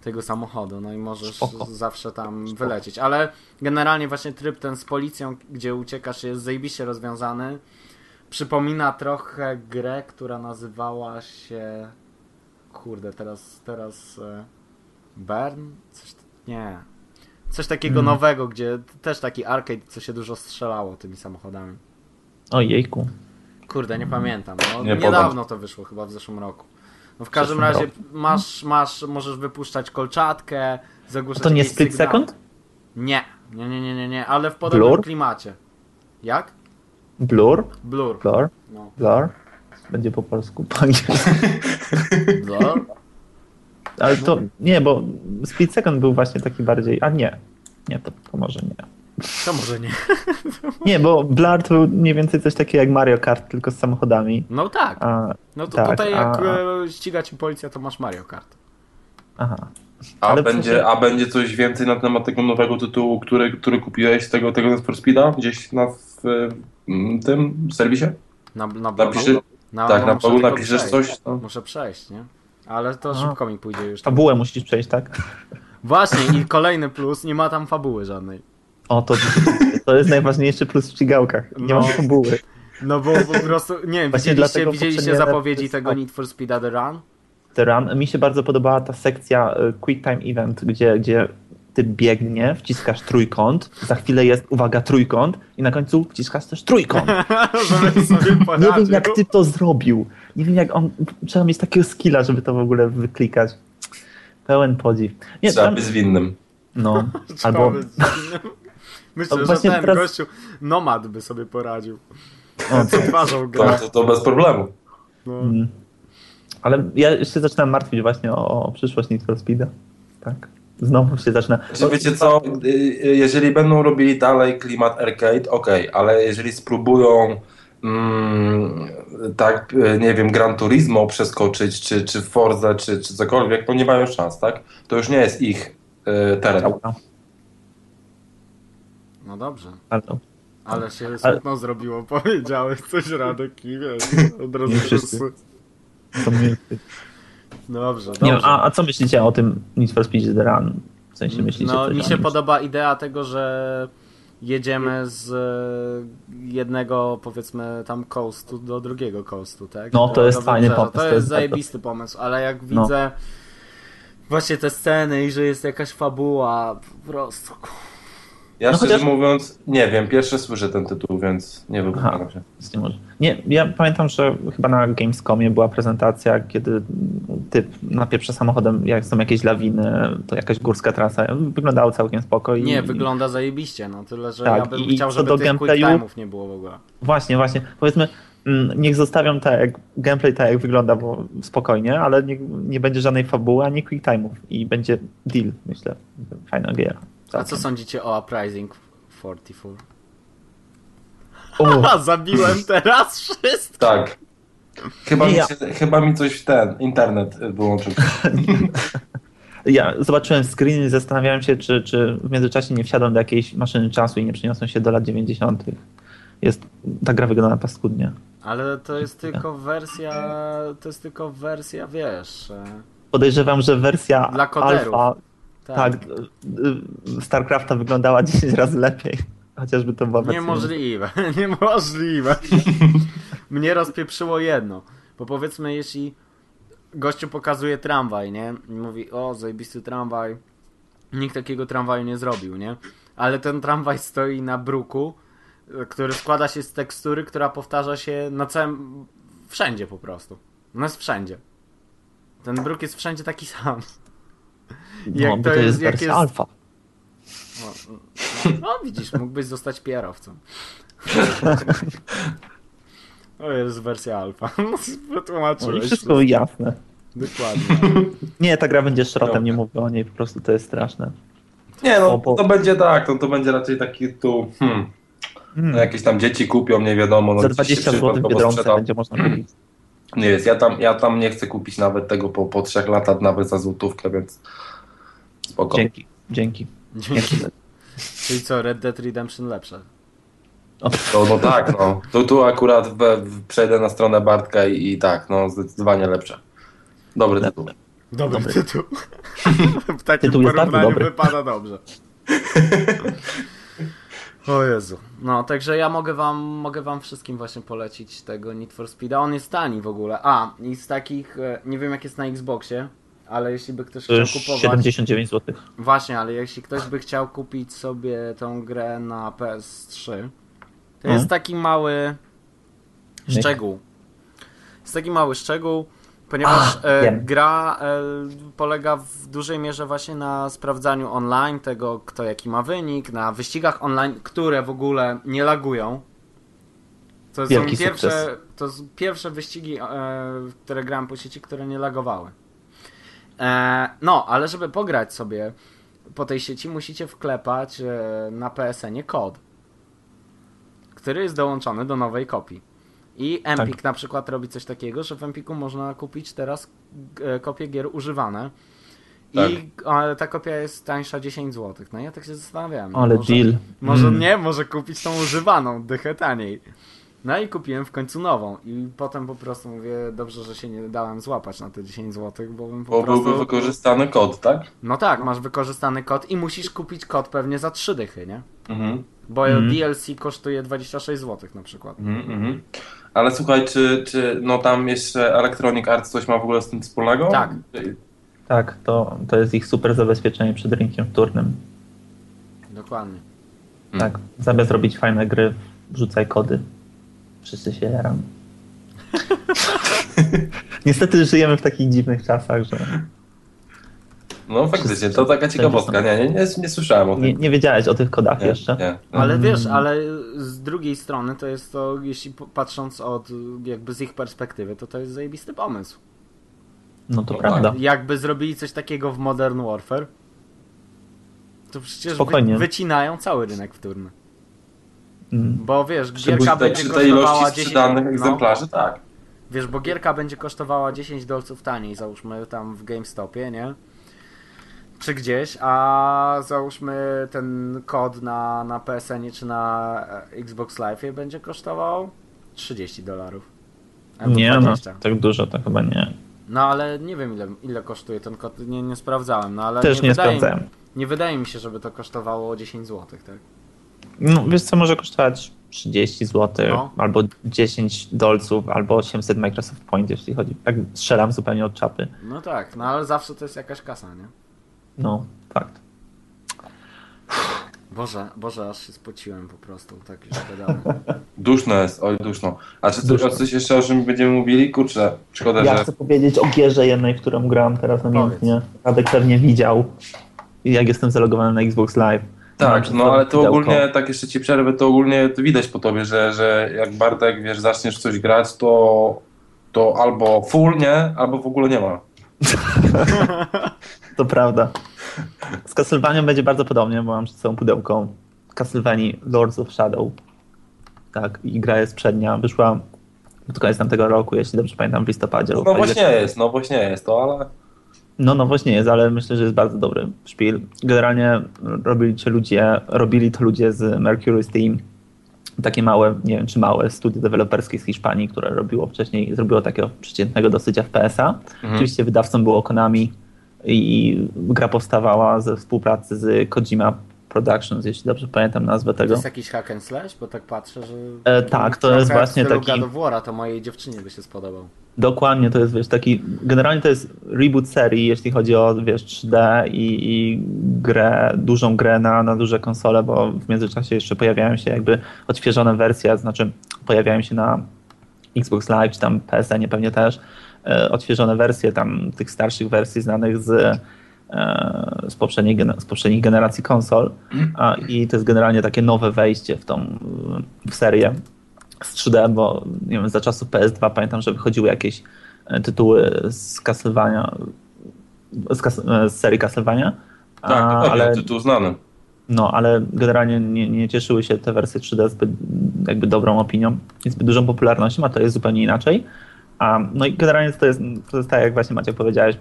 tego samochodu, no i możesz Spoko. zawsze tam wylecieć, ale generalnie właśnie tryb ten z policją, gdzie uciekasz jest zajebiście rozwiązany. Przypomina trochę grę, która nazywała się. Kurde, teraz. teraz. Bern? Coś. Nie. Coś takiego Mm. nowego, gdzie też taki arcade, co się dużo strzelało tymi samochodami. Ojejku. Kurde, nie pamiętam. No, Nie niedawno podam. to wyszło, chyba w zeszłym roku. No w każdym razie masz, masz, możesz wypuszczać kolczatkę, A zagłuszać to nie Split sygnały. Second? Nie, nie, nie, nie, nie, nie, ale w podobnym Blur? klimacie. Jak? Blur? Blur. Blur? No. Blur? Będzie po polsku, po angielsku. Ale to nie, bo Split Second był właśnie taki bardziej. A nie. Nie, to, to może nie. To może nie. Nie, bo Blur to był mniej więcej coś takiego jak Mario Kart, tylko z samochodami. No tak. A, No to tak, tutaj jak a- e, ściga ci policja, to masz Mario Kart. aha. A Ale w będzie, sensie- a będzie coś więcej na temat tego nowego tytułu, który, który kupiłeś z tego, tego for Speeda gdzieś na w, mm, tym serwisie? Na, na Napiszy, na, tak, no na blogu napiszesz przejść. coś? No. Muszę przejść, nie? Ale to A. szybko mi pójdzie już. Fabułę musisz przejść, tak? Właśnie i kolejny plus, nie ma tam fabuły żadnej. O, to, to jest najważniejszy plus w ścigałkach. Nie No. ma fabuły. No bo po prostu, nie wiem, Właśnie widzieliście, widzieliście zapowiedzi tego Need for Speed The Run? The Run. Mi się bardzo podobała ta sekcja y, Quick Time Event, gdzie, gdzie ty biegnie, wciskasz trójkąt, za chwilę jest, uwaga, trójkąt i na końcu wciskasz też trójkąt. Nie wiem, jak ty to zrobił. Nie wiem, jak on. Trzeba mieć takiego skilla, żeby to w ogóle wyklikać. Pełen podziw. Nie, Trzeba tam, być zwinnym. no, albo. Myślę, No że ten teraz- gościu Nomad by sobie poradził. Twarzą To, to, to bez problemu. No. Mm. Ale ja się zaczynam martwić właśnie o, o przyszłość Need for Speeda. Tak. Znowu się zaczyna. Znaczy, wiecie co, jeżeli będą robili dalej klimat arcade, okej, ale jeżeli spróbują mm, tak, nie wiem, Gran Turismo przeskoczyć, czy, czy Forza, czy, czy cokolwiek, to nie mają szans, tak? To już nie jest ich y, teren. No dobrze. bardzo. Ale się Ale- smutno zrobiło, powiedziałeś coś Radek i wiesz, od razu Nie wszyscy. To mnie- Dobrze, Nie, dobrze. a, a co myślicie o tym Need for Speed The Run? W sensie myślicie No, mi się podoba idea tego, że jedziemy z e, jednego, powiedzmy, tam coastu do drugiego coastu, tak? No, to jest fajny pomysł, To to jest zajebisty pomysł, ale jak No. widzę właśnie te sceny i że jest jakaś fabuła, po prostu... Ja No szczerze chociaż- mówiąc, nie wiem, pierwszy słyszę ten tytuł, więc nie wypowiadam się. Nic Nie, może. nie, ja pamiętam, że chyba na Gamescomie była prezentacja, kiedy typ napieprze samochodem, jak są jakieś lawiny, to jakaś górska trasa. Wyglądało całkiem spoko. I, Nie, wygląda zajebiście, no tyle, że Tak, ja bym i chciał, co żeby do tych quick gameplayu- time'ów nie było w ogóle. Właśnie, właśnie. Powiedzmy, mm, niech zostawią tak, jak gameplay tak, jak wygląda, bo spokojnie, ale nie, nie będzie żadnej fabuły, ani quick time'ów. I będzie deal, myślę. Fajna giera. A Całkiem. co sądzicie o Uprising 44? O, zabiłem teraz wszystko! Tak. Chyba, mi ja- się, chyba mi coś ten, internet wyłączył. Ja zobaczyłem screen i zastanawiałem się, czy, czy w międzyczasie nie wsiadłem do jakiejś maszyny czasu i nie przeniosłem się do lat 90. Jest, ta gra wygląda paskudnie. Ale to jest tylko wersja, to jest tylko wersja, wiesz... Podejrzewam, że wersja Dla koderów. alfa, Tak. tak, StarCrafta wyglądała 10 razy lepiej. Chociażby to była. Niemożliwe, niemożliwe. Mnie rozpieprzyło jedno, bo powiedzmy, jeśli gościu pokazuje tramwaj, nie? I mówi, o, zajebisty tramwaj. Nikt takiego tramwaju nie zrobił, nie? Ale ten tramwaj stoi na bruku, który składa się z tekstury, która powtarza się na całym, wszędzie po prostu. No jest wszędzie. Ten bruk jest wszędzie taki sam. No, Jak bo to to jest- jest jak wersja jest- alfa. No, no widzisz, mógłbyś zostać PR-owcą. O, jest wersja alfa. No, No i Wytłumaczyłeś. wszystko jasne. Dokładnie. Nie, ta gra będzie szrotem, nie mówię o niej, po prostu to jest straszne. Nie, no O, bo- to będzie tak, to, to będzie raczej taki tu, hmm, Hmm. no jakieś tam dzieci kupią, nie wiadomo. No, Za gdzieś się 20 zł w będzie można kupić. Nie jest, ja tam, ja tam nie chcę kupić nawet tego po, po trzech latach, nawet za złotówkę, więc spoko. Dzięki, dzięki. Dzięki. Czyli co, Red Dead Redemption lepsze? To, no tak, no. To tu akurat we, w, przejdę na stronę Bartka i, i tak, no zdecydowanie lepsze. Dobry tytuł. Dobry, Dobry. tytuł. w takim Tytuł porównaniu dobry. wypada dobrze. O Jezu. No, także ja mogę wam, mogę wam wszystkim właśnie polecić tego Need for Speeda. On jest tani w ogóle. A, i z takich, e, nie wiem jak jest na Xboxie, ale jeśli by ktoś To chciał kupować... 79 zł. Właśnie, ale jeśli ktoś by chciał kupić sobie tą grę na PS3, to Mhm. jest taki mały szczegół. Jest taki mały szczegół, ponieważ A, e, gra e, polega w dużej mierze właśnie na sprawdzaniu online tego, kto jaki ma wynik, na wyścigach online, które w ogóle nie lagują. To są pierwsze, sukces. to są pierwsze wyścigi, e, które grałem po sieci, które nie lagowały. E, no, ale żeby pograć sobie po tej sieci, musicie wklepać e, na PSN-ie kod, który jest dołączony do nowej kopii. I Empik na przykład robi coś takiego, że w Empiku można kupić teraz e, kopie gier używane. I e, ta kopia jest tańsza 10 zł. No i ja tak się zastanawiałem. Ale może, deal. Może Mm. nie, może kupić tą używaną, dychę taniej. No i kupiłem w końcu nową. I potem po prostu mówię, dobrze, że się nie dałem złapać na te 10 zł, bo bym po Bo prostu... byłby wykorzystany kod, tak? No tak, masz wykorzystany kod i musisz kupić kod pewnie za 3 dychy, nie? Mhm. Bo Mhm. DLC kosztuje 26 zł na przykład. Mhm, mhm. Ale słuchaj, czy, czy no tam jeszcze Electronic Arts coś ma w ogóle z tym wspólnego? Tak. Tak, to, to jest ich super zabezpieczenie przed rynkiem wtórnym. Dokładnie. Hmm. Tak, zamiast robić fajne gry, wrzucaj kody. Wszyscy się jaram. Niestety żyjemy w takich dziwnych czasach, że No faktycznie, to taka ciekawostka. Nie, nie, nie, nie słyszałem o tym. nie, nie wiedziałeś o tych kodach Nie, jeszcze. nie. Ale Mm. wiesz, ale z drugiej strony to jest to, jeśli patrząc od jakby z ich perspektywy, to to jest zajebisty pomysł. No to No prawda. Jakby zrobili coś takiego w Modern Warfare, to przecież Spokojnie. wycinają cały rynek wtórny. Mm. Bo wiesz, gierka będzie przy tej ilości kosztowała 10... sprzedanych no, egzemplarzy, tak. Wiesz, bo gierka będzie kosztowała 10 dolców taniej, załóżmy tam w GameStopie, nie? Czy gdzieś, a załóżmy ten kod na, na PSN czy na e, Xbox Live będzie kosztował 30 dolarów. Nie no, 20. tak dużo to chyba nie. No ale nie wiem ile, ile kosztuje ten kod, nie, nie sprawdzałem, no ale Też nie wydaje, sprawdzałem. nie wydaje mi się, żeby to kosztowało 10 zł, tak? No wiesz co, może kosztować 30 zł, No. albo 10 dolców, albo 800 Microsoft Point, jeśli chodzi. Tak strzelam zupełnie od czapy. No tak, no ale zawsze to jest jakaś kasa, nie? No, fakt. Boże, Boże, aż się spociłem po prostu, tak już gadamy. Duszno jest, oj duszno. A czy Duszno. coś, jeszcze o czym będziemy mówili? Kurczę, szkoda, Ja że... chcę powiedzieć o gierze jednej, w którą grałem teraz namiętnie. Radek pewnie widział, jak jestem zalogowany na Xbox Live. Tak, no ale to ogólnie, tak jeszcze ci przerwę, to ogólnie to widać po tobie, że, że jak Bartek, wiesz, zaczniesz coś grać, to, to albo full, nie, albo w ogóle nie ma. To prawda. Z Castlevanią będzie bardzo podobnie, bo mam przed sobą pudełko Castlevania Lords of Shadow. Tak, i gra jest przednia. Wyszła pod koniec tamtego roku, jeśli dobrze pamiętam, w listopadzie. No lub nowość nie październiku. jest, nowość nie jest to, ale... No nowość nie jest, ale myślę, że jest bardzo dobry szpil. Generalnie robili to ludzie, robili to ludzie z Mercury Steam. Takie małe, nie wiem czy małe studio deweloperskie z Hiszpanii, które robiło wcześniej, zrobiło takiego przeciętnego dosyć FPS-a. Mhm. Oczywiście wydawcą było Konami i gra powstawała ze współpracy z Kojima Productions, jeśli dobrze pamiętam nazwę To tego. jest jakiś hack and slash? Bo tak patrzę, że... E, tak, to jest właśnie taki- God of War'a, to mojej dziewczynie by się spodobał. Dokładnie, to jest wiesz, taki, generalnie to jest reboot serii, jeśli chodzi o wiesz, 3D i, i grę, dużą grę na, na duże konsole, bo w międzyczasie jeszcze pojawiają się jakby odświeżone wersje, znaczy pojawiają się na Xbox Live, czy tam PSN pewnie też, e, odświeżone wersje tam tych starszych wersji znanych z, e, z, poprzedniej, z poprzednich generacji konsol. A, i to jest generalnie takie nowe wejście w tą w serię z 3D, bo nie wiem, za czasów PS2 pamiętam, że wychodziły jakieś e, tytuły z Castlevania, z, Cas- e, z serii Castlevania, Tak, a, ale tytuł znany. no, ale generalnie nie, nie cieszyły się te wersje 3D zbyt jakby dobrą opinią zbyt dużą popularnością, a to jest zupełnie inaczej. A, no i generalnie to jest, to jest tak, jak właśnie Maciek powiedziałeś,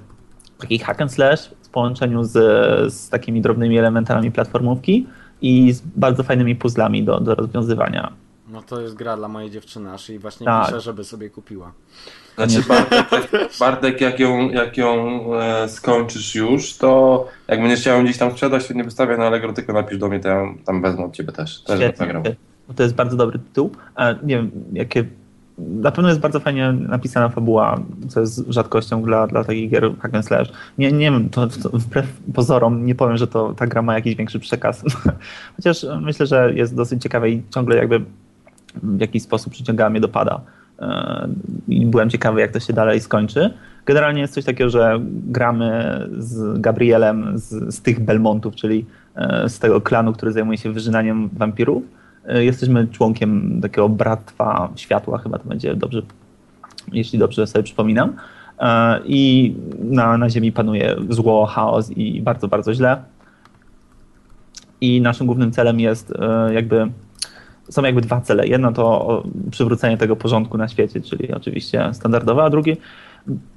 taki hack and slash w połączeniu z, z takimi drobnymi elementami platformówki i z bardzo fajnymi puzzlami do, do rozwiązywania. No to jest gra dla mojej dziewczyny aż i właśnie Tak. piszę, żeby sobie kupiła. Znaczy Bartek, Bartek jak ją, jak ją e, skończysz już, to jak będziesz chciał ją gdzieś tam sprzedać, to nie wystawiaj na Allegro, tylko napisz do mnie, to ja tam wezmę od ciebie też. Też. Bo To jest bardzo dobry tytuł. A nie wiem, jakie. Na pewno jest bardzo fajnie napisana fabuła, co jest rzadkością dla, dla takich gier hack and slash. Nie, nie wiem, to, to wbrew pozorom nie powiem, że to ta gra ma jakiś większy przekaz. Chociaż myślę, że jest dosyć ciekawe i ciągle jakby w jakiś sposób przyciągała mnie do pada. E, I byłem ciekawy, jak to się dalej skończy. Generalnie jest coś takiego, że gramy z Gabrielem z, z tych Belmontów, czyli e, z tego klanu, który zajmuje się wyżynaniem wampirów. E, Jesteśmy członkiem takiego bractwa światła, chyba to będzie dobrze, jeśli dobrze sobie przypominam. I na, na Ziemi panuje zło, chaos i bardzo, bardzo źle. I naszym głównym celem jest jakby są jakby dwa cele. Jedno to przywrócenie tego porządku na świecie, czyli oczywiście standardowe, a drugi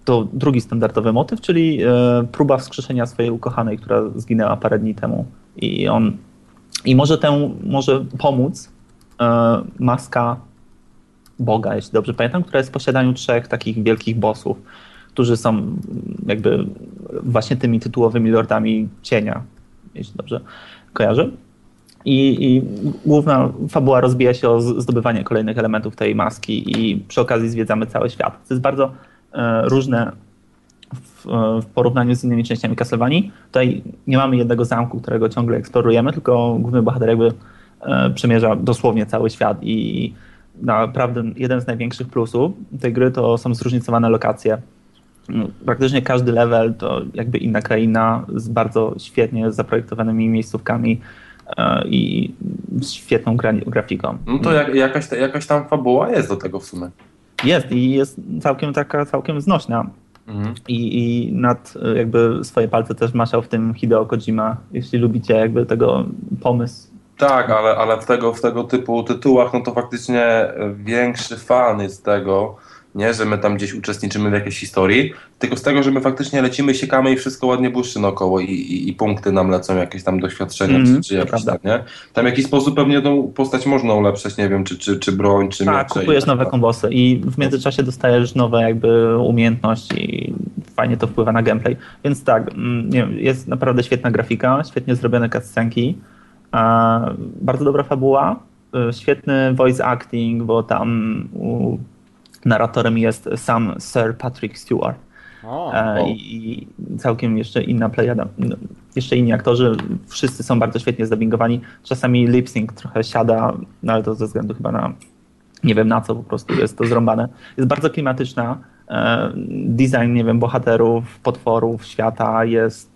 to drugi standardowy motyw, czyli e, próba wskrzeszenia swojej ukochanej, która zginęła parę dni temu. I on i może temu może pomóc e, maska Boga, jeśli dobrze pamiętam, która jest w posiadaniu trzech takich wielkich bossów, którzy są jakby właśnie tymi tytułowymi lordami cienia, jeśli dobrze kojarzę. I, I główna fabuła rozbija się o zdobywanie kolejnych elementów tej maski i przy okazji zwiedzamy cały świat. To jest bardzo e, różne w, w porównaniu z innymi częściami Castlevanii. Tutaj nie mamy jednego zamku, którego ciągle eksplorujemy, tylko główny bohater jakby e, przemierza dosłownie cały świat i naprawdę jeden z największych plusów tej gry to są zróżnicowane lokacje. Mm, Praktycznie każdy level to jakby inna kraina z bardzo świetnie zaprojektowanymi miejscówkami i z świetną gra grafiką. No to jak, jakaś, jakaś tam fabuła jest do tego w sumie. Jest i jest całkiem taka, całkiem znośna. Mhm. I, I nad e, jakby swoje palce też maszał w tym Hideo Kojima, jeśli lubicie jakby tego pomysł. Tak, ale, ale w, tego, w tego typu tytułach, no to faktycznie e, większy fan jest tego, nie, że my tam gdzieś uczestniczymy w jakiejś historii, tylko z tego, że my faktycznie lecimy, siekamy i wszystko ładnie błyszczy naokoło i, i, i punkty nam lecą, jakieś tam doświadczenia, Mhm, czy, czy jakieś tam, nie? Tam w jakiś sposób pewnie tą postać można ulepszać, nie wiem, czy, czy, czy broń, czy Tak, miecze. kupujesz tak nowe dalej. kombosy i w międzyczasie dostajesz nowe jakby umiejętności i fajnie to wpływa na gameplay. Więc tak, mm, wiem, jest naprawdę świetna grafika, świetnie zrobione cutscenki, bardzo dobra fabuła, y, świetny voice acting, bo tam narratorem jest sam Sir Patrick Stewart. O, E, o. I, całkiem jeszcze inna plejada. no, Jeszcze inni aktorzy, wszyscy są bardzo świetnie zdubbingowani. Czasami lip sync trochę siada, no ale to ze względu chyba na nie wiem na co po prostu jest to zrąbane. Jest bardzo klimatyczna. E, Design, nie wiem, bohaterów, potworów, świata jest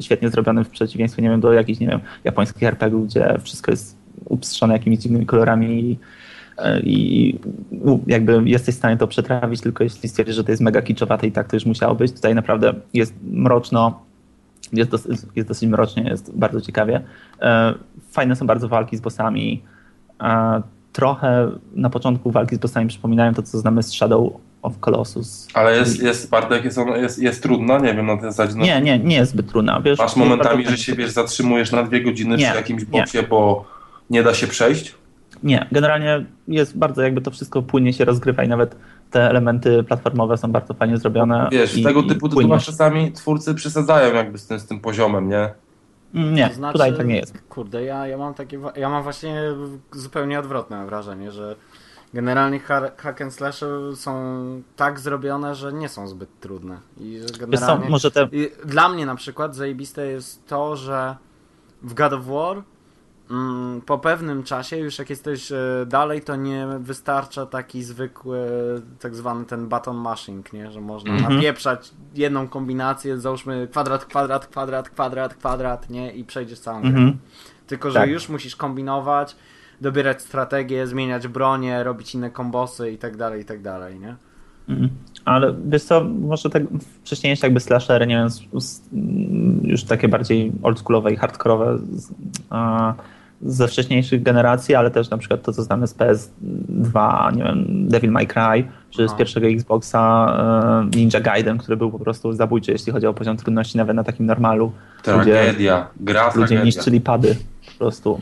świetnie zrobiony w przeciwieństwie, nie wiem, do jakichś, nie wiem, japońskich RPG, gdzie wszystko jest upstrzone jakimiś dziwnymi kolorami i i u, jakby jesteś w stanie to przetrawić tylko jeśli stwierdzisz, że to jest mega kiczowate i tak to już musiało być. Tutaj naprawdę jest mroczno, jest dosyć, jest dosyć mrocznie, jest bardzo ciekawie. E, Fajne są bardzo walki z bossami. E, Trochę na początku walki z bossami przypominają to, co znamy z Shadow of Colossus. Ale jest, jest Bartek, jest, on, jest, jest trudna, nie wiem, na tej zasadzie. No, Nie, nie, nie jest zbyt trudna. Wiesz, Masz momentami, że się wiesz, zatrzymujesz na dwie godziny Nie, przy jakimś nie. bocie, bo nie da się przejść. Nie, generalnie jest bardzo jakby to wszystko płynnie się rozgrywa i nawet te elementy platformowe są bardzo fajnie zrobione. Wiesz, i, tego typu tytułach czasami twórcy przesadzają jakby z tym, z tym poziomem, nie? Mm, Nie, To znaczy- tutaj tak nie jest. Kurde, ja, ja mam takie. Ja mam właśnie zupełnie odwrotne wrażenie, że generalnie ha- hack and slash są tak zrobione, że nie są zbyt trudne. I że Wiesz co, generalnie. może te... I dla mnie na przykład zajebiste jest to, że w God of War po pewnym czasie, już jak jesteś e, dalej, to nie wystarcza taki zwykły, tak zwany ten button mashing, nie? Że można Mhm. napieprzać jedną kombinację, załóżmy kwadrat, kwadrat, kwadrat, kwadrat, kwadrat, nie? I przejdziesz całą grę. Mhm. Tylko, że Tak. już musisz kombinować, dobierać strategię, zmieniać bronię, robić inne kombosy i tak dalej, i tak dalej, nie? Mhm. Ale wiesz co, może tak wcześniejsze jakby slashery, nie wiem, już takie bardziej oldschoolowe i hardkorowe a, ze wcześniejszych generacji, ale też na przykład to, co znamy z PS2, nie wiem, Devil May Cry, czy z No. pierwszego Xboxa e, Ninja Gaiden, który był po prostu zabójczy, jeśli chodzi o poziom trudności nawet na takim normalu. Tragedia. Gra Ludzie tragedia. niszczyli pady po prostu.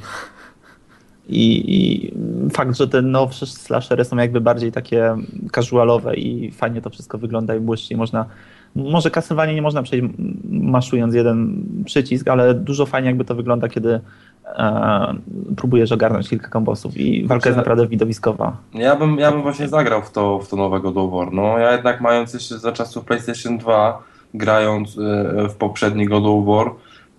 I, I fakt, że te nowsze slashery są jakby bardziej takie casualowe i fajnie to wszystko wygląda i błyszczy. Można, może kasowanie nie można przejść maszując jeden przycisk, ale dużo fajnie jakby to wygląda, kiedy e, próbujesz ogarnąć kilka kombosów i walka Znaczy- jest naprawdę widowiskowa. Ja bym, ja bym właśnie zagrał w to, w to nowego God War. No, ja jednak mając jeszcze za czasów PlayStation 2, grając e, w poprzedni God War,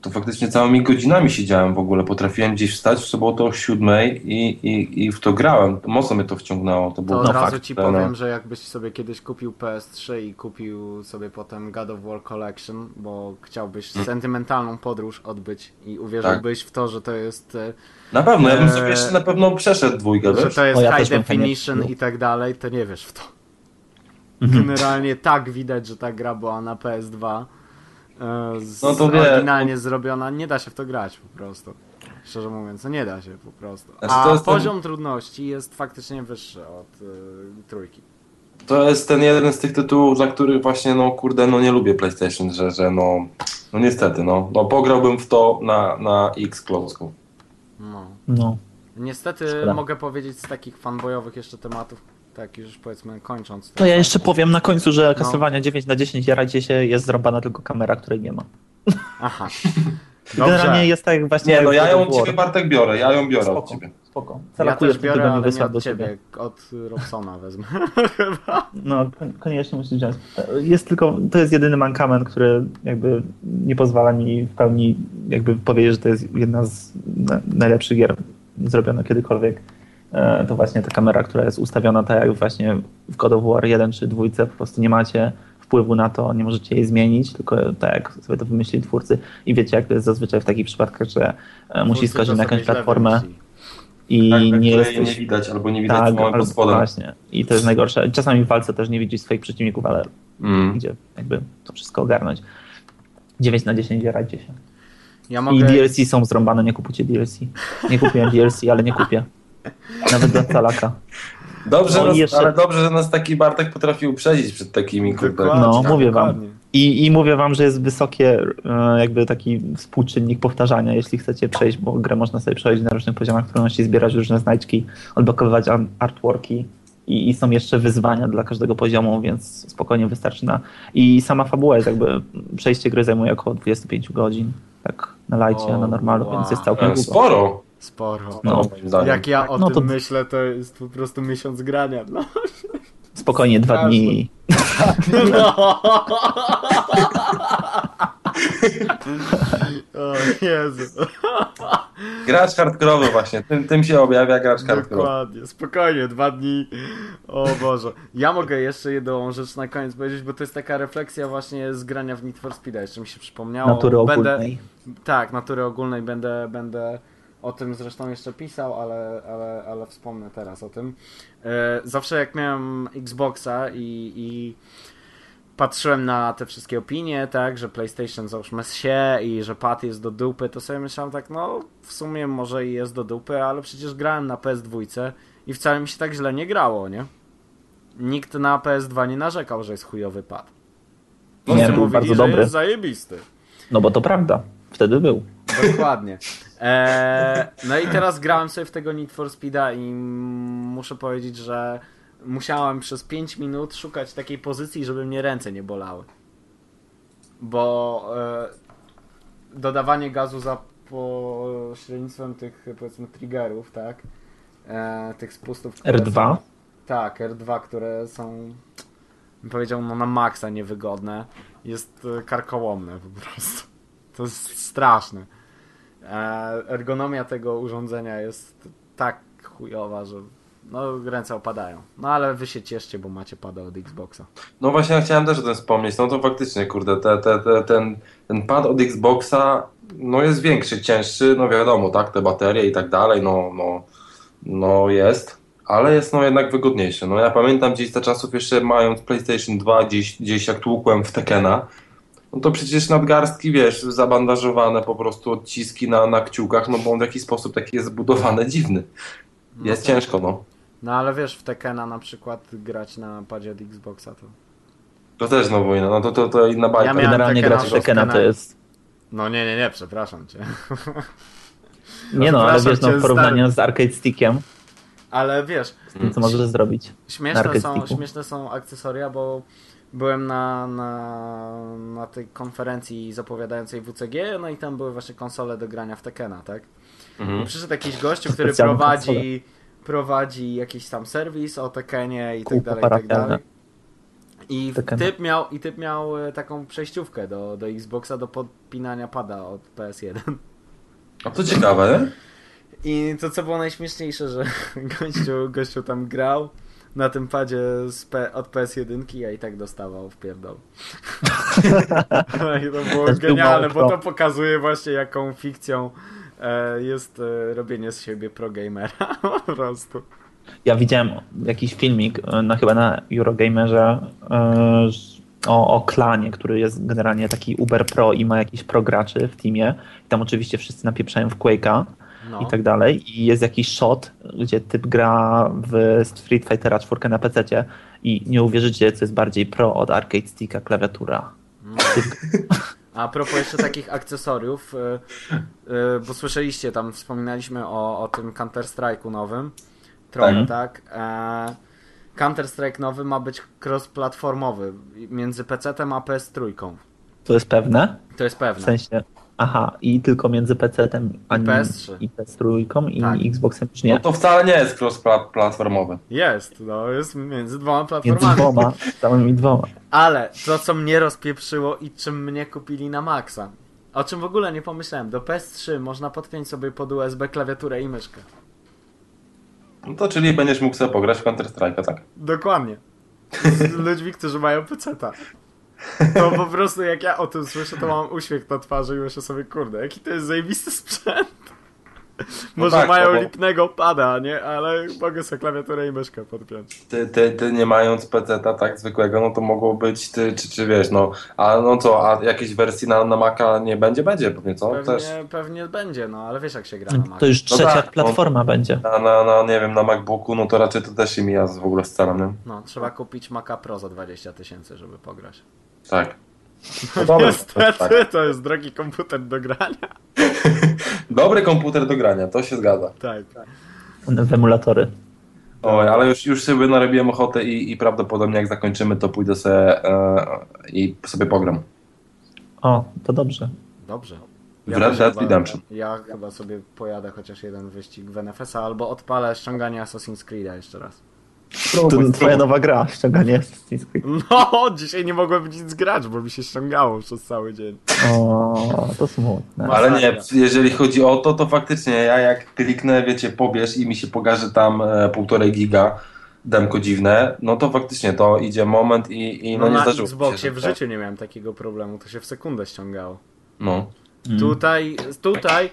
to faktycznie całymi godzinami siedziałem w ogóle. Potrafiłem gdzieś wstać w sobotę o siódmej i, i, i w to grałem. Mocno mnie to wciągnęło. To To było od No razu fakt, ci no. powiem, że jakbyś sobie kiedyś kupił PS3 i kupił sobie potem God of War Collection, bo chciałbyś Mm. sentymentalną podróż odbyć i uwierzyłbyś w to, że to jest e, Na pewno, ja bym sobie Eee, jeszcze na pewno przeszedł dwójkę, że wiesz? to jest O, ja high definition i tak dalej, to nie wiesz w to. Mhm. Generalnie tak widać, że ta gra była na PS2. E, Z, No to wie- oryginalnie zrobiona, nie da się w to grać po prostu. Szczerze mówiąc, no nie da się po prostu. Znaczy, A to jest ten- poziom trudności jest faktycznie wyższy od y, trójki. To jest ten jeden z tych tytułów, za który właśnie, no kurde, no nie lubię PlayStation, że, że no, no niestety, no, no pograłbym w to na, na X klocku. No. No. Niestety Szkoda. mogę powiedzieć z takich fanboyowych jeszcze tematów, tak już powiedzmy kończąc. To ja jeszcze powiem na końcu, że No. kasowania 9 na 10 jarajcie się, jest zrąbana tylko kamera, której nie ma. Aha. Generalnie jest tak jak właśnie... Nie, no ja ją od ciebie Bartek biorę, ja ją biorę od Spoko. ciebie. Spoko. Ja Zalakuję też biorę, ale nie wysłać od do ciebie, ciebie. od Robsona wezmę. No, kon- koniecznie musisz wziąć. Jest tylko, to jest jedyny mankament, który jakby nie pozwala mi w pełni jakby powiedzieć, że to jest jedna z na, najlepszych gier zrobiona kiedykolwiek. E, To właśnie ta kamera, która jest ustawiona tak jak właśnie w God of War 1 czy 2, po prostu nie macie wpływu na to, nie możecie jej zmienić, tylko tak jak sobie to wymyślili twórcy i wiecie jak to jest zazwyczaj w takich przypadkach, że e, musisz Twórcy skoczyć to na jakąś platformę i Tak, na nie jesteś... nie widać, albo nie widać, Tak, albo pod spodem. właśnie. I to jest najgorsze. Czasami w walce też nie widzisz swoich przeciwników, ale Mm. gdzie jakby to wszystko ogarnąć. 9 na 10 jarajcie się. Ja I mogę... DLC są zrąbane, nie kupujcie DLC. Nie kupiłem DLC, ale nie kupię. Nawet dla calaka. Dobrze, No nas, jeszcze- ale dobrze, że nas taki Bartek potrafił uprzedzić przed takimi. Dokładnie, No, mówię wam. I, I mówię wam, że jest wysokie e, jakby taki współczynnik powtarzania, jeśli chcecie przejść, bo grę można sobie przejść na różnych poziomach trudności, zbierać różne znajdźki, odblokowywać artworki i, i są jeszcze wyzwania dla każdego poziomu, więc spokojnie wystarczy na... I sama fabuła jest jakby, przejście gry zajmuje około 25 godzin, tak na lajcie, O, na normalu, wow. więc jest całkiem E, długo. Sporo, Sporo. No. moim zdaniem. Jak ja o No tym to- myślę, to jest po prostu miesiąc grania. No. Spokojnie, dwa Straszne. dni. No. O Jezu. Gracz hardkorowy właśnie, tym, tym się objawia gracz hardkorowy. Dokładnie, spokojnie, dwa dni. O Boże. Ja mogę jeszcze jedną rzecz na koniec powiedzieć, bo to jest taka refleksja właśnie z grania w Need for Speed, jeszcze mi się przypomniało. Natury Będę, ogólnej. tak, natury ogólnej będę, będę o tym zresztą jeszcze pisał, ale, ale, ale wspomnę teraz o tym. E, Zawsze jak miałem Xboxa i, i patrzyłem na te wszystkie opinie, tak, że PlayStation załóżmy się i że pad jest do dupy, to sobie myślałem tak, no w sumie może i jest do dupy, ale przecież grałem na PS2 i wcale mi się tak źle nie grało, nie? Nikt na PS2 nie narzekał, że jest chujowy pad. Nie, był mówili, bardzo że dobry. jest zajebisty. No bo to prawda, wtedy był. Dokładnie. Eee, no i teraz grałem sobie w tego Need for Speeda i muszę powiedzieć, że musiałem przez 5 minut szukać takiej pozycji, żeby mnie ręce nie bolały. Bo e, dodawanie gazu za pośrednictwem tych powiedzmy triggerów, tak? E, tych spustów. które R2? Są, tak, R2, które są bym powiedział no na maksa niewygodne. Jest e, karkołomne po prostu. To jest straszne. E, ergonomia tego urządzenia jest tak chujowa, że no ręce opadają. No ale wy się cieszcie, bo macie pada od Xboxa. No właśnie, ja chciałem też o tym wspomnieć. No to faktycznie, kurde, te, te, te, ten, ten pad od Xboxa no jest większy, cięższy, no wiadomo, tak, te baterie i tak dalej, no, no, no jest, ale jest no jednak wygodniejszy. No ja pamiętam gdzieś za czasów jeszcze mając PlayStation 2, gdzieś, gdzieś jak tłukłem w Tekena, no to przecież nadgarstki, wiesz, zabandażowane po prostu odciski na, na kciukach, no bo on w jakiś sposób taki jest zbudowany, dziwny. No Jest tak. ciężko, no. No ale wiesz, w Tekena na przykład grać na padzie od Xboxa to... To też znowu inna, no to, to, to inna bajka. Ja Generalnie Tekena, grać w Tekena to jest... No nie, nie, nie, przepraszam cię. Nie no, ale wiesz, no w porównaniu z Arcade Stickiem, Ale wiesz, co możesz zrobić? Śmieszne Arcade są, sticku. śmieszne są akcesoria, bo byłem na, na, na tej konferencji zapowiadającej WCG, no i tam były właśnie konsole do grania w Tekena, tak? Mhm. Przyszedł jakiś gościu, który Specjalne prowadzi, prowadzi jakiś tam serwis o Tekenie i tak dalej, i tak dalej. I Tekena. typ miał, i typ miał e, taką przejściówkę do, do Xboxa do podpinania pada od PS1. A to ciekawe, nie? I to co było najśmieszniejsze, że gościu, gościu tam grał na tym padzie P, od PS1 a i tak dostawał w pierdol. I to było genialne, bo to pokazuje właśnie jaką fikcją e, jest e, robienie z siebie pro gamera po prostu. Ja widziałem jakiś filmik, no chyba na Eurogamerze, o, o klanie, który jest generalnie taki Uber Pro i ma jakiś pro graczy w teamie. I tam oczywiście wszyscy napieprzają w Quake'a No. i tak dalej. I jest jakiś shot, gdzie typ gra w Street Fightera 4 na PC i nie uwierzycie, co jest bardziej pro od Arcade Sticka klawiatura. No. A propos jeszcze takich akcesoriów, y, y, bo słyszeliście, tam wspominaliśmy o, o tym Counter-Strike'u nowym. Trochę, tak? E, Counter-Strike nowy ma być cross-platformowy między PC-tem a PS3. To jest pewne? To jest W pewne. sensie, aha, i tylko między PC-tem a I PS3. i PS3 i Tak. Xboxem No nie. to wcale nie jest cross-platformowy. Jest, no, jest między dwoma Między platformami. dwoma, samymi dwoma. Ale to, co mnie rozpieprzyło i czym mnie kupili na maksa, o czym w ogóle nie pomyślałem, do PS3 można podpiąć sobie pod USB klawiaturę i myszkę. No to czyli będziesz mógł sobie pograć w Counter-Strike'a, tak? Dokładnie. Z ludźmi, którzy mają peceta. To po prostu jak ja o tym słyszę, to mam uśmiech na twarzy i myślę sobie, kurde, jaki to jest zajebisty sprzęt. Może tak, mają no bo- lipnego pada, nie? Ale mogę sobie klawiaturę i myszkę podpiąć. Ty, ty, ty nie mając PC-ta tak zwykłego, no to mogło być, ty, czy, czy wiesz, no, a no co, a jakiejś wersji na, na Maca nie będzie? Będzie pewnie, co? Pewnie, Też pewnie będzie, no ale wiesz jak się gra na Macu. To już No trzecia tak, platforma będzie. na, na, na, nie wiem, na MacBooku, no to raczej to też się mija w ogóle z celem, nie? No, trzeba kupić Maca Pro za 20 tysięcy, żeby pograć. Tak. No dobra, to jest Niestety, tak. to jest drogi komputer do grania. Dobry komputer do grania, to się zgadza. Tak. W emulatory. Oj, ale już, już sobie narobiłem ochotę i, i prawdopodobnie jak zakończymy, to pójdę sobie e, i sobie pogram. O, to dobrze. Dobrze. W Red Dead Redemption. Ja chyba sobie pojadę chociaż jeden wyścig w NFS-a albo odpalę ściąganie Assassin's Creed'a jeszcze raz. To twoja nowa gra, ściąganie Assassin's Creed. No, dzisiaj nie mogłem w nic grać, bo mi się ściągało przez cały dzień. O, to smutne. Ale nie, jeżeli chodzi o to, to faktycznie ja jak kliknę, wiecie, pobierz i mi się pokaże tam e, półtorej giga demko dziwne, no to faktycznie to idzie moment i, i no, No, nie na zdarzyło mi Xboxie się, w że- życiu nie miałem takiego problemu, to się w sekundę ściągało. No. Mm. Tutaj, tutaj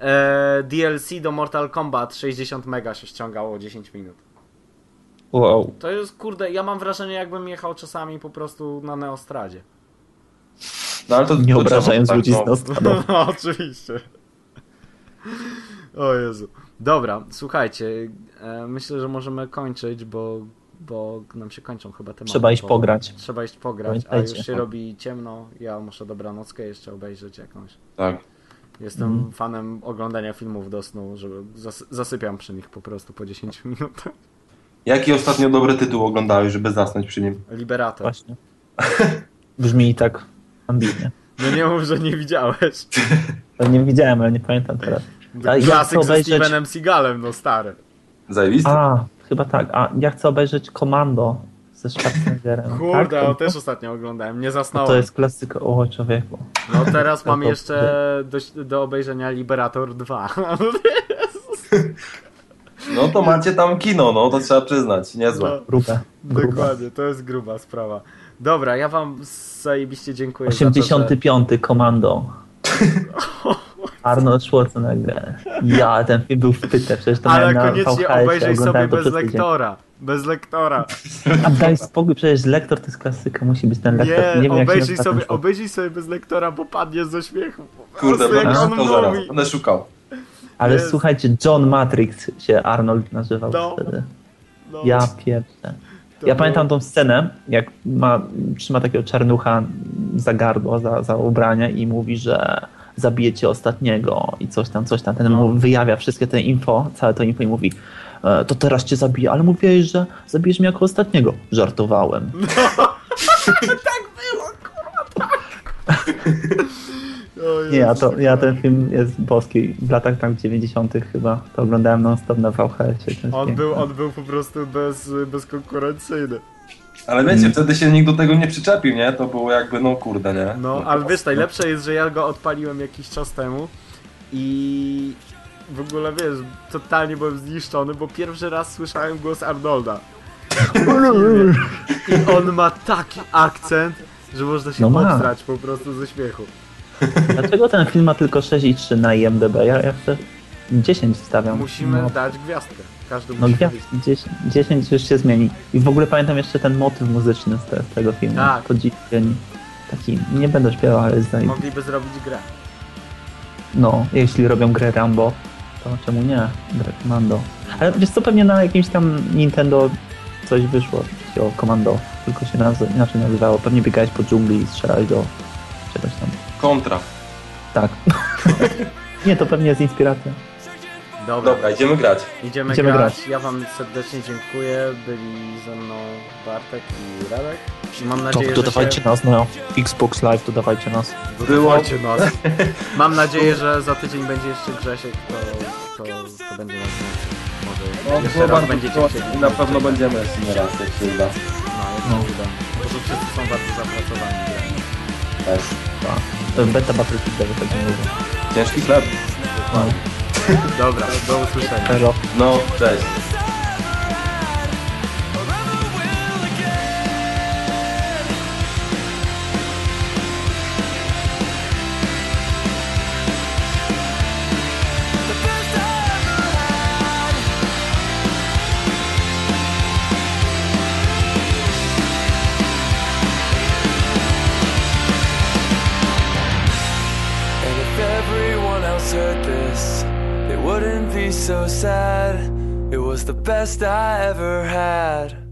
e, DLC do Mortal Kombat 60 mega się ściągało 10 minut. Wow. To jest, kurde, ja mam wrażenie jakbym jechał czasami po prostu na Neostradzie. no ale to, Nie to obrażając trzeba, ludzi tak, z Nostradom. No, oczywiście. O Jezu. Dobra, słuchajcie, e, myślę, że możemy kończyć, bo, bo nam się kończą chyba tematy. Trzeba iść pograć. Trzeba iść pograć, a już się robi ciemno. Ja muszę dobranockę jeszcze obejrzeć jakąś. Tak. Jestem Mhm. fanem oglądania filmów do snu, żeby zas zasypiam przy nich po prostu po 10 minutach. Jaki ostatnio dobry tytuł oglądałeś, żeby zasnąć przy nim? Liberator. Właśnie. Brzmi tak ambitnie. No nie mów, że nie widziałeś. To nie widziałem, ale nie pamiętam teraz. A ja Klasyk ze obejrzeć... Stevenem Seagalem, no stary. Zajebisty? A, chyba tak. A ja chcę obejrzeć Komando z ze Schwarzeneggerem. Kurde, tak? o też ostatnio oglądałem, nie To, zasnąłem. to jest klasyka, o człowieku. No teraz mam jeszcze do, do obejrzenia Liberator 2. No to macie tam kino, no to trzeba przyznać, niezłe. No, Grube, grube. dokładnie, to jest gruba sprawa. Dobra, ja wam zajebiście dziękuję za to, że... 85. Komando. Arnold Schwarzenegger. Ja, ten film był w pytę, przecież to Ale na koniecznie VHS-ie, obejrzyj sobie bez lektora. Bez lektora. A daj spokój, przecież lektor to jest klasyka, musi być ten lektor. Nie, wiem, się obejrzyj sobie, obejrzyj sobie bez lektora, bo padniesz ze śmiechu. Kurde, będę on będę szukał. Ale jest- słuchajcie, John Matrix się Arnold nazywał No. wtedy. No, Ja to Ja było- pamiętam tą scenę, jak ma, trzyma takiego czarnucha za gardło, za, za ubranie i mówi, że zabijecie ostatniego i coś tam, coś tam. Ten No. mu wyjawia wszystkie te info, całe to info i mówi e, to teraz cię zabiję, ale mówiłeś, że zabijesz mnie jako ostatniego. Żartowałem. O Nie, ja, Jezus, to, ja ten film jest boski. W latach tam 90 chyba to oglądałem non-stop na VHS-ie. Jest On był, on był po prostu bez, bezkonkurencyjny. Ale wiecie, wtedy się nikt do tego nie przyczepił, nie? To było jakby, no kurde, nie? No, ale wiesz, najlepsze jest, że ja go odpaliłem jakiś czas temu i w ogóle wiesz, totalnie byłem zniszczony, bo pierwszy raz słyszałem głos Arnolda. I on ma taki akcent, że można się No po prostu ze śmiechu. Dlaczego ten film ma tylko 6,3 na IMDb? Ja, ja chcę 10 stawiam. Musimy no, dać gwiazdkę. Każdy no musi gwiazd, powiedzieć. 10, 10 już się zmieni. I w ogóle pamiętam jeszcze ten motyw muzyczny z, te, z tego filmu. Tak. To dzień. Taki, nie będę śpiewał, ale jest zajebisty. Mogliby zrobić grę. No, jeśli robią grę Rambo, to czemu nie? Grę Commando. Ale wiesz co, pewnie na jakimś tam Nintendo coś wyszło, o Commando, tylko się naz- inaczej nazywało. Pewnie biegałeś po dżungli i strzelałeś do czegoś tam. Kontra. Tak. nie, to pewnie jest inspiracja. Dobra, Dobra, idziemy grać. idziemy, Idziemy grać. grać. Ja wam serdecznie dziękuję. Byli ze mną Bartek i Radek. I mam nadzieję, że dodawajcie się... nas na Xbox Live, dodawajcie nas. Dodawajcie nas. Mam nadzieję, że za tydzień będzie jeszcze Grzesiek, to, to, to będzie nas Może jeszcze było raz będziecie chcieli. Na pewno będziemy jeszcze raz, jak się uda. No, jak No. się uda. Bo to wszyscy są bardzo zapracowani. Też. Tak. Beta Battlefield wychodzi mówię. Ciężki chleb. No, Dobra, do usłyszenia. No, cześć. So sad. It was the best I ever had.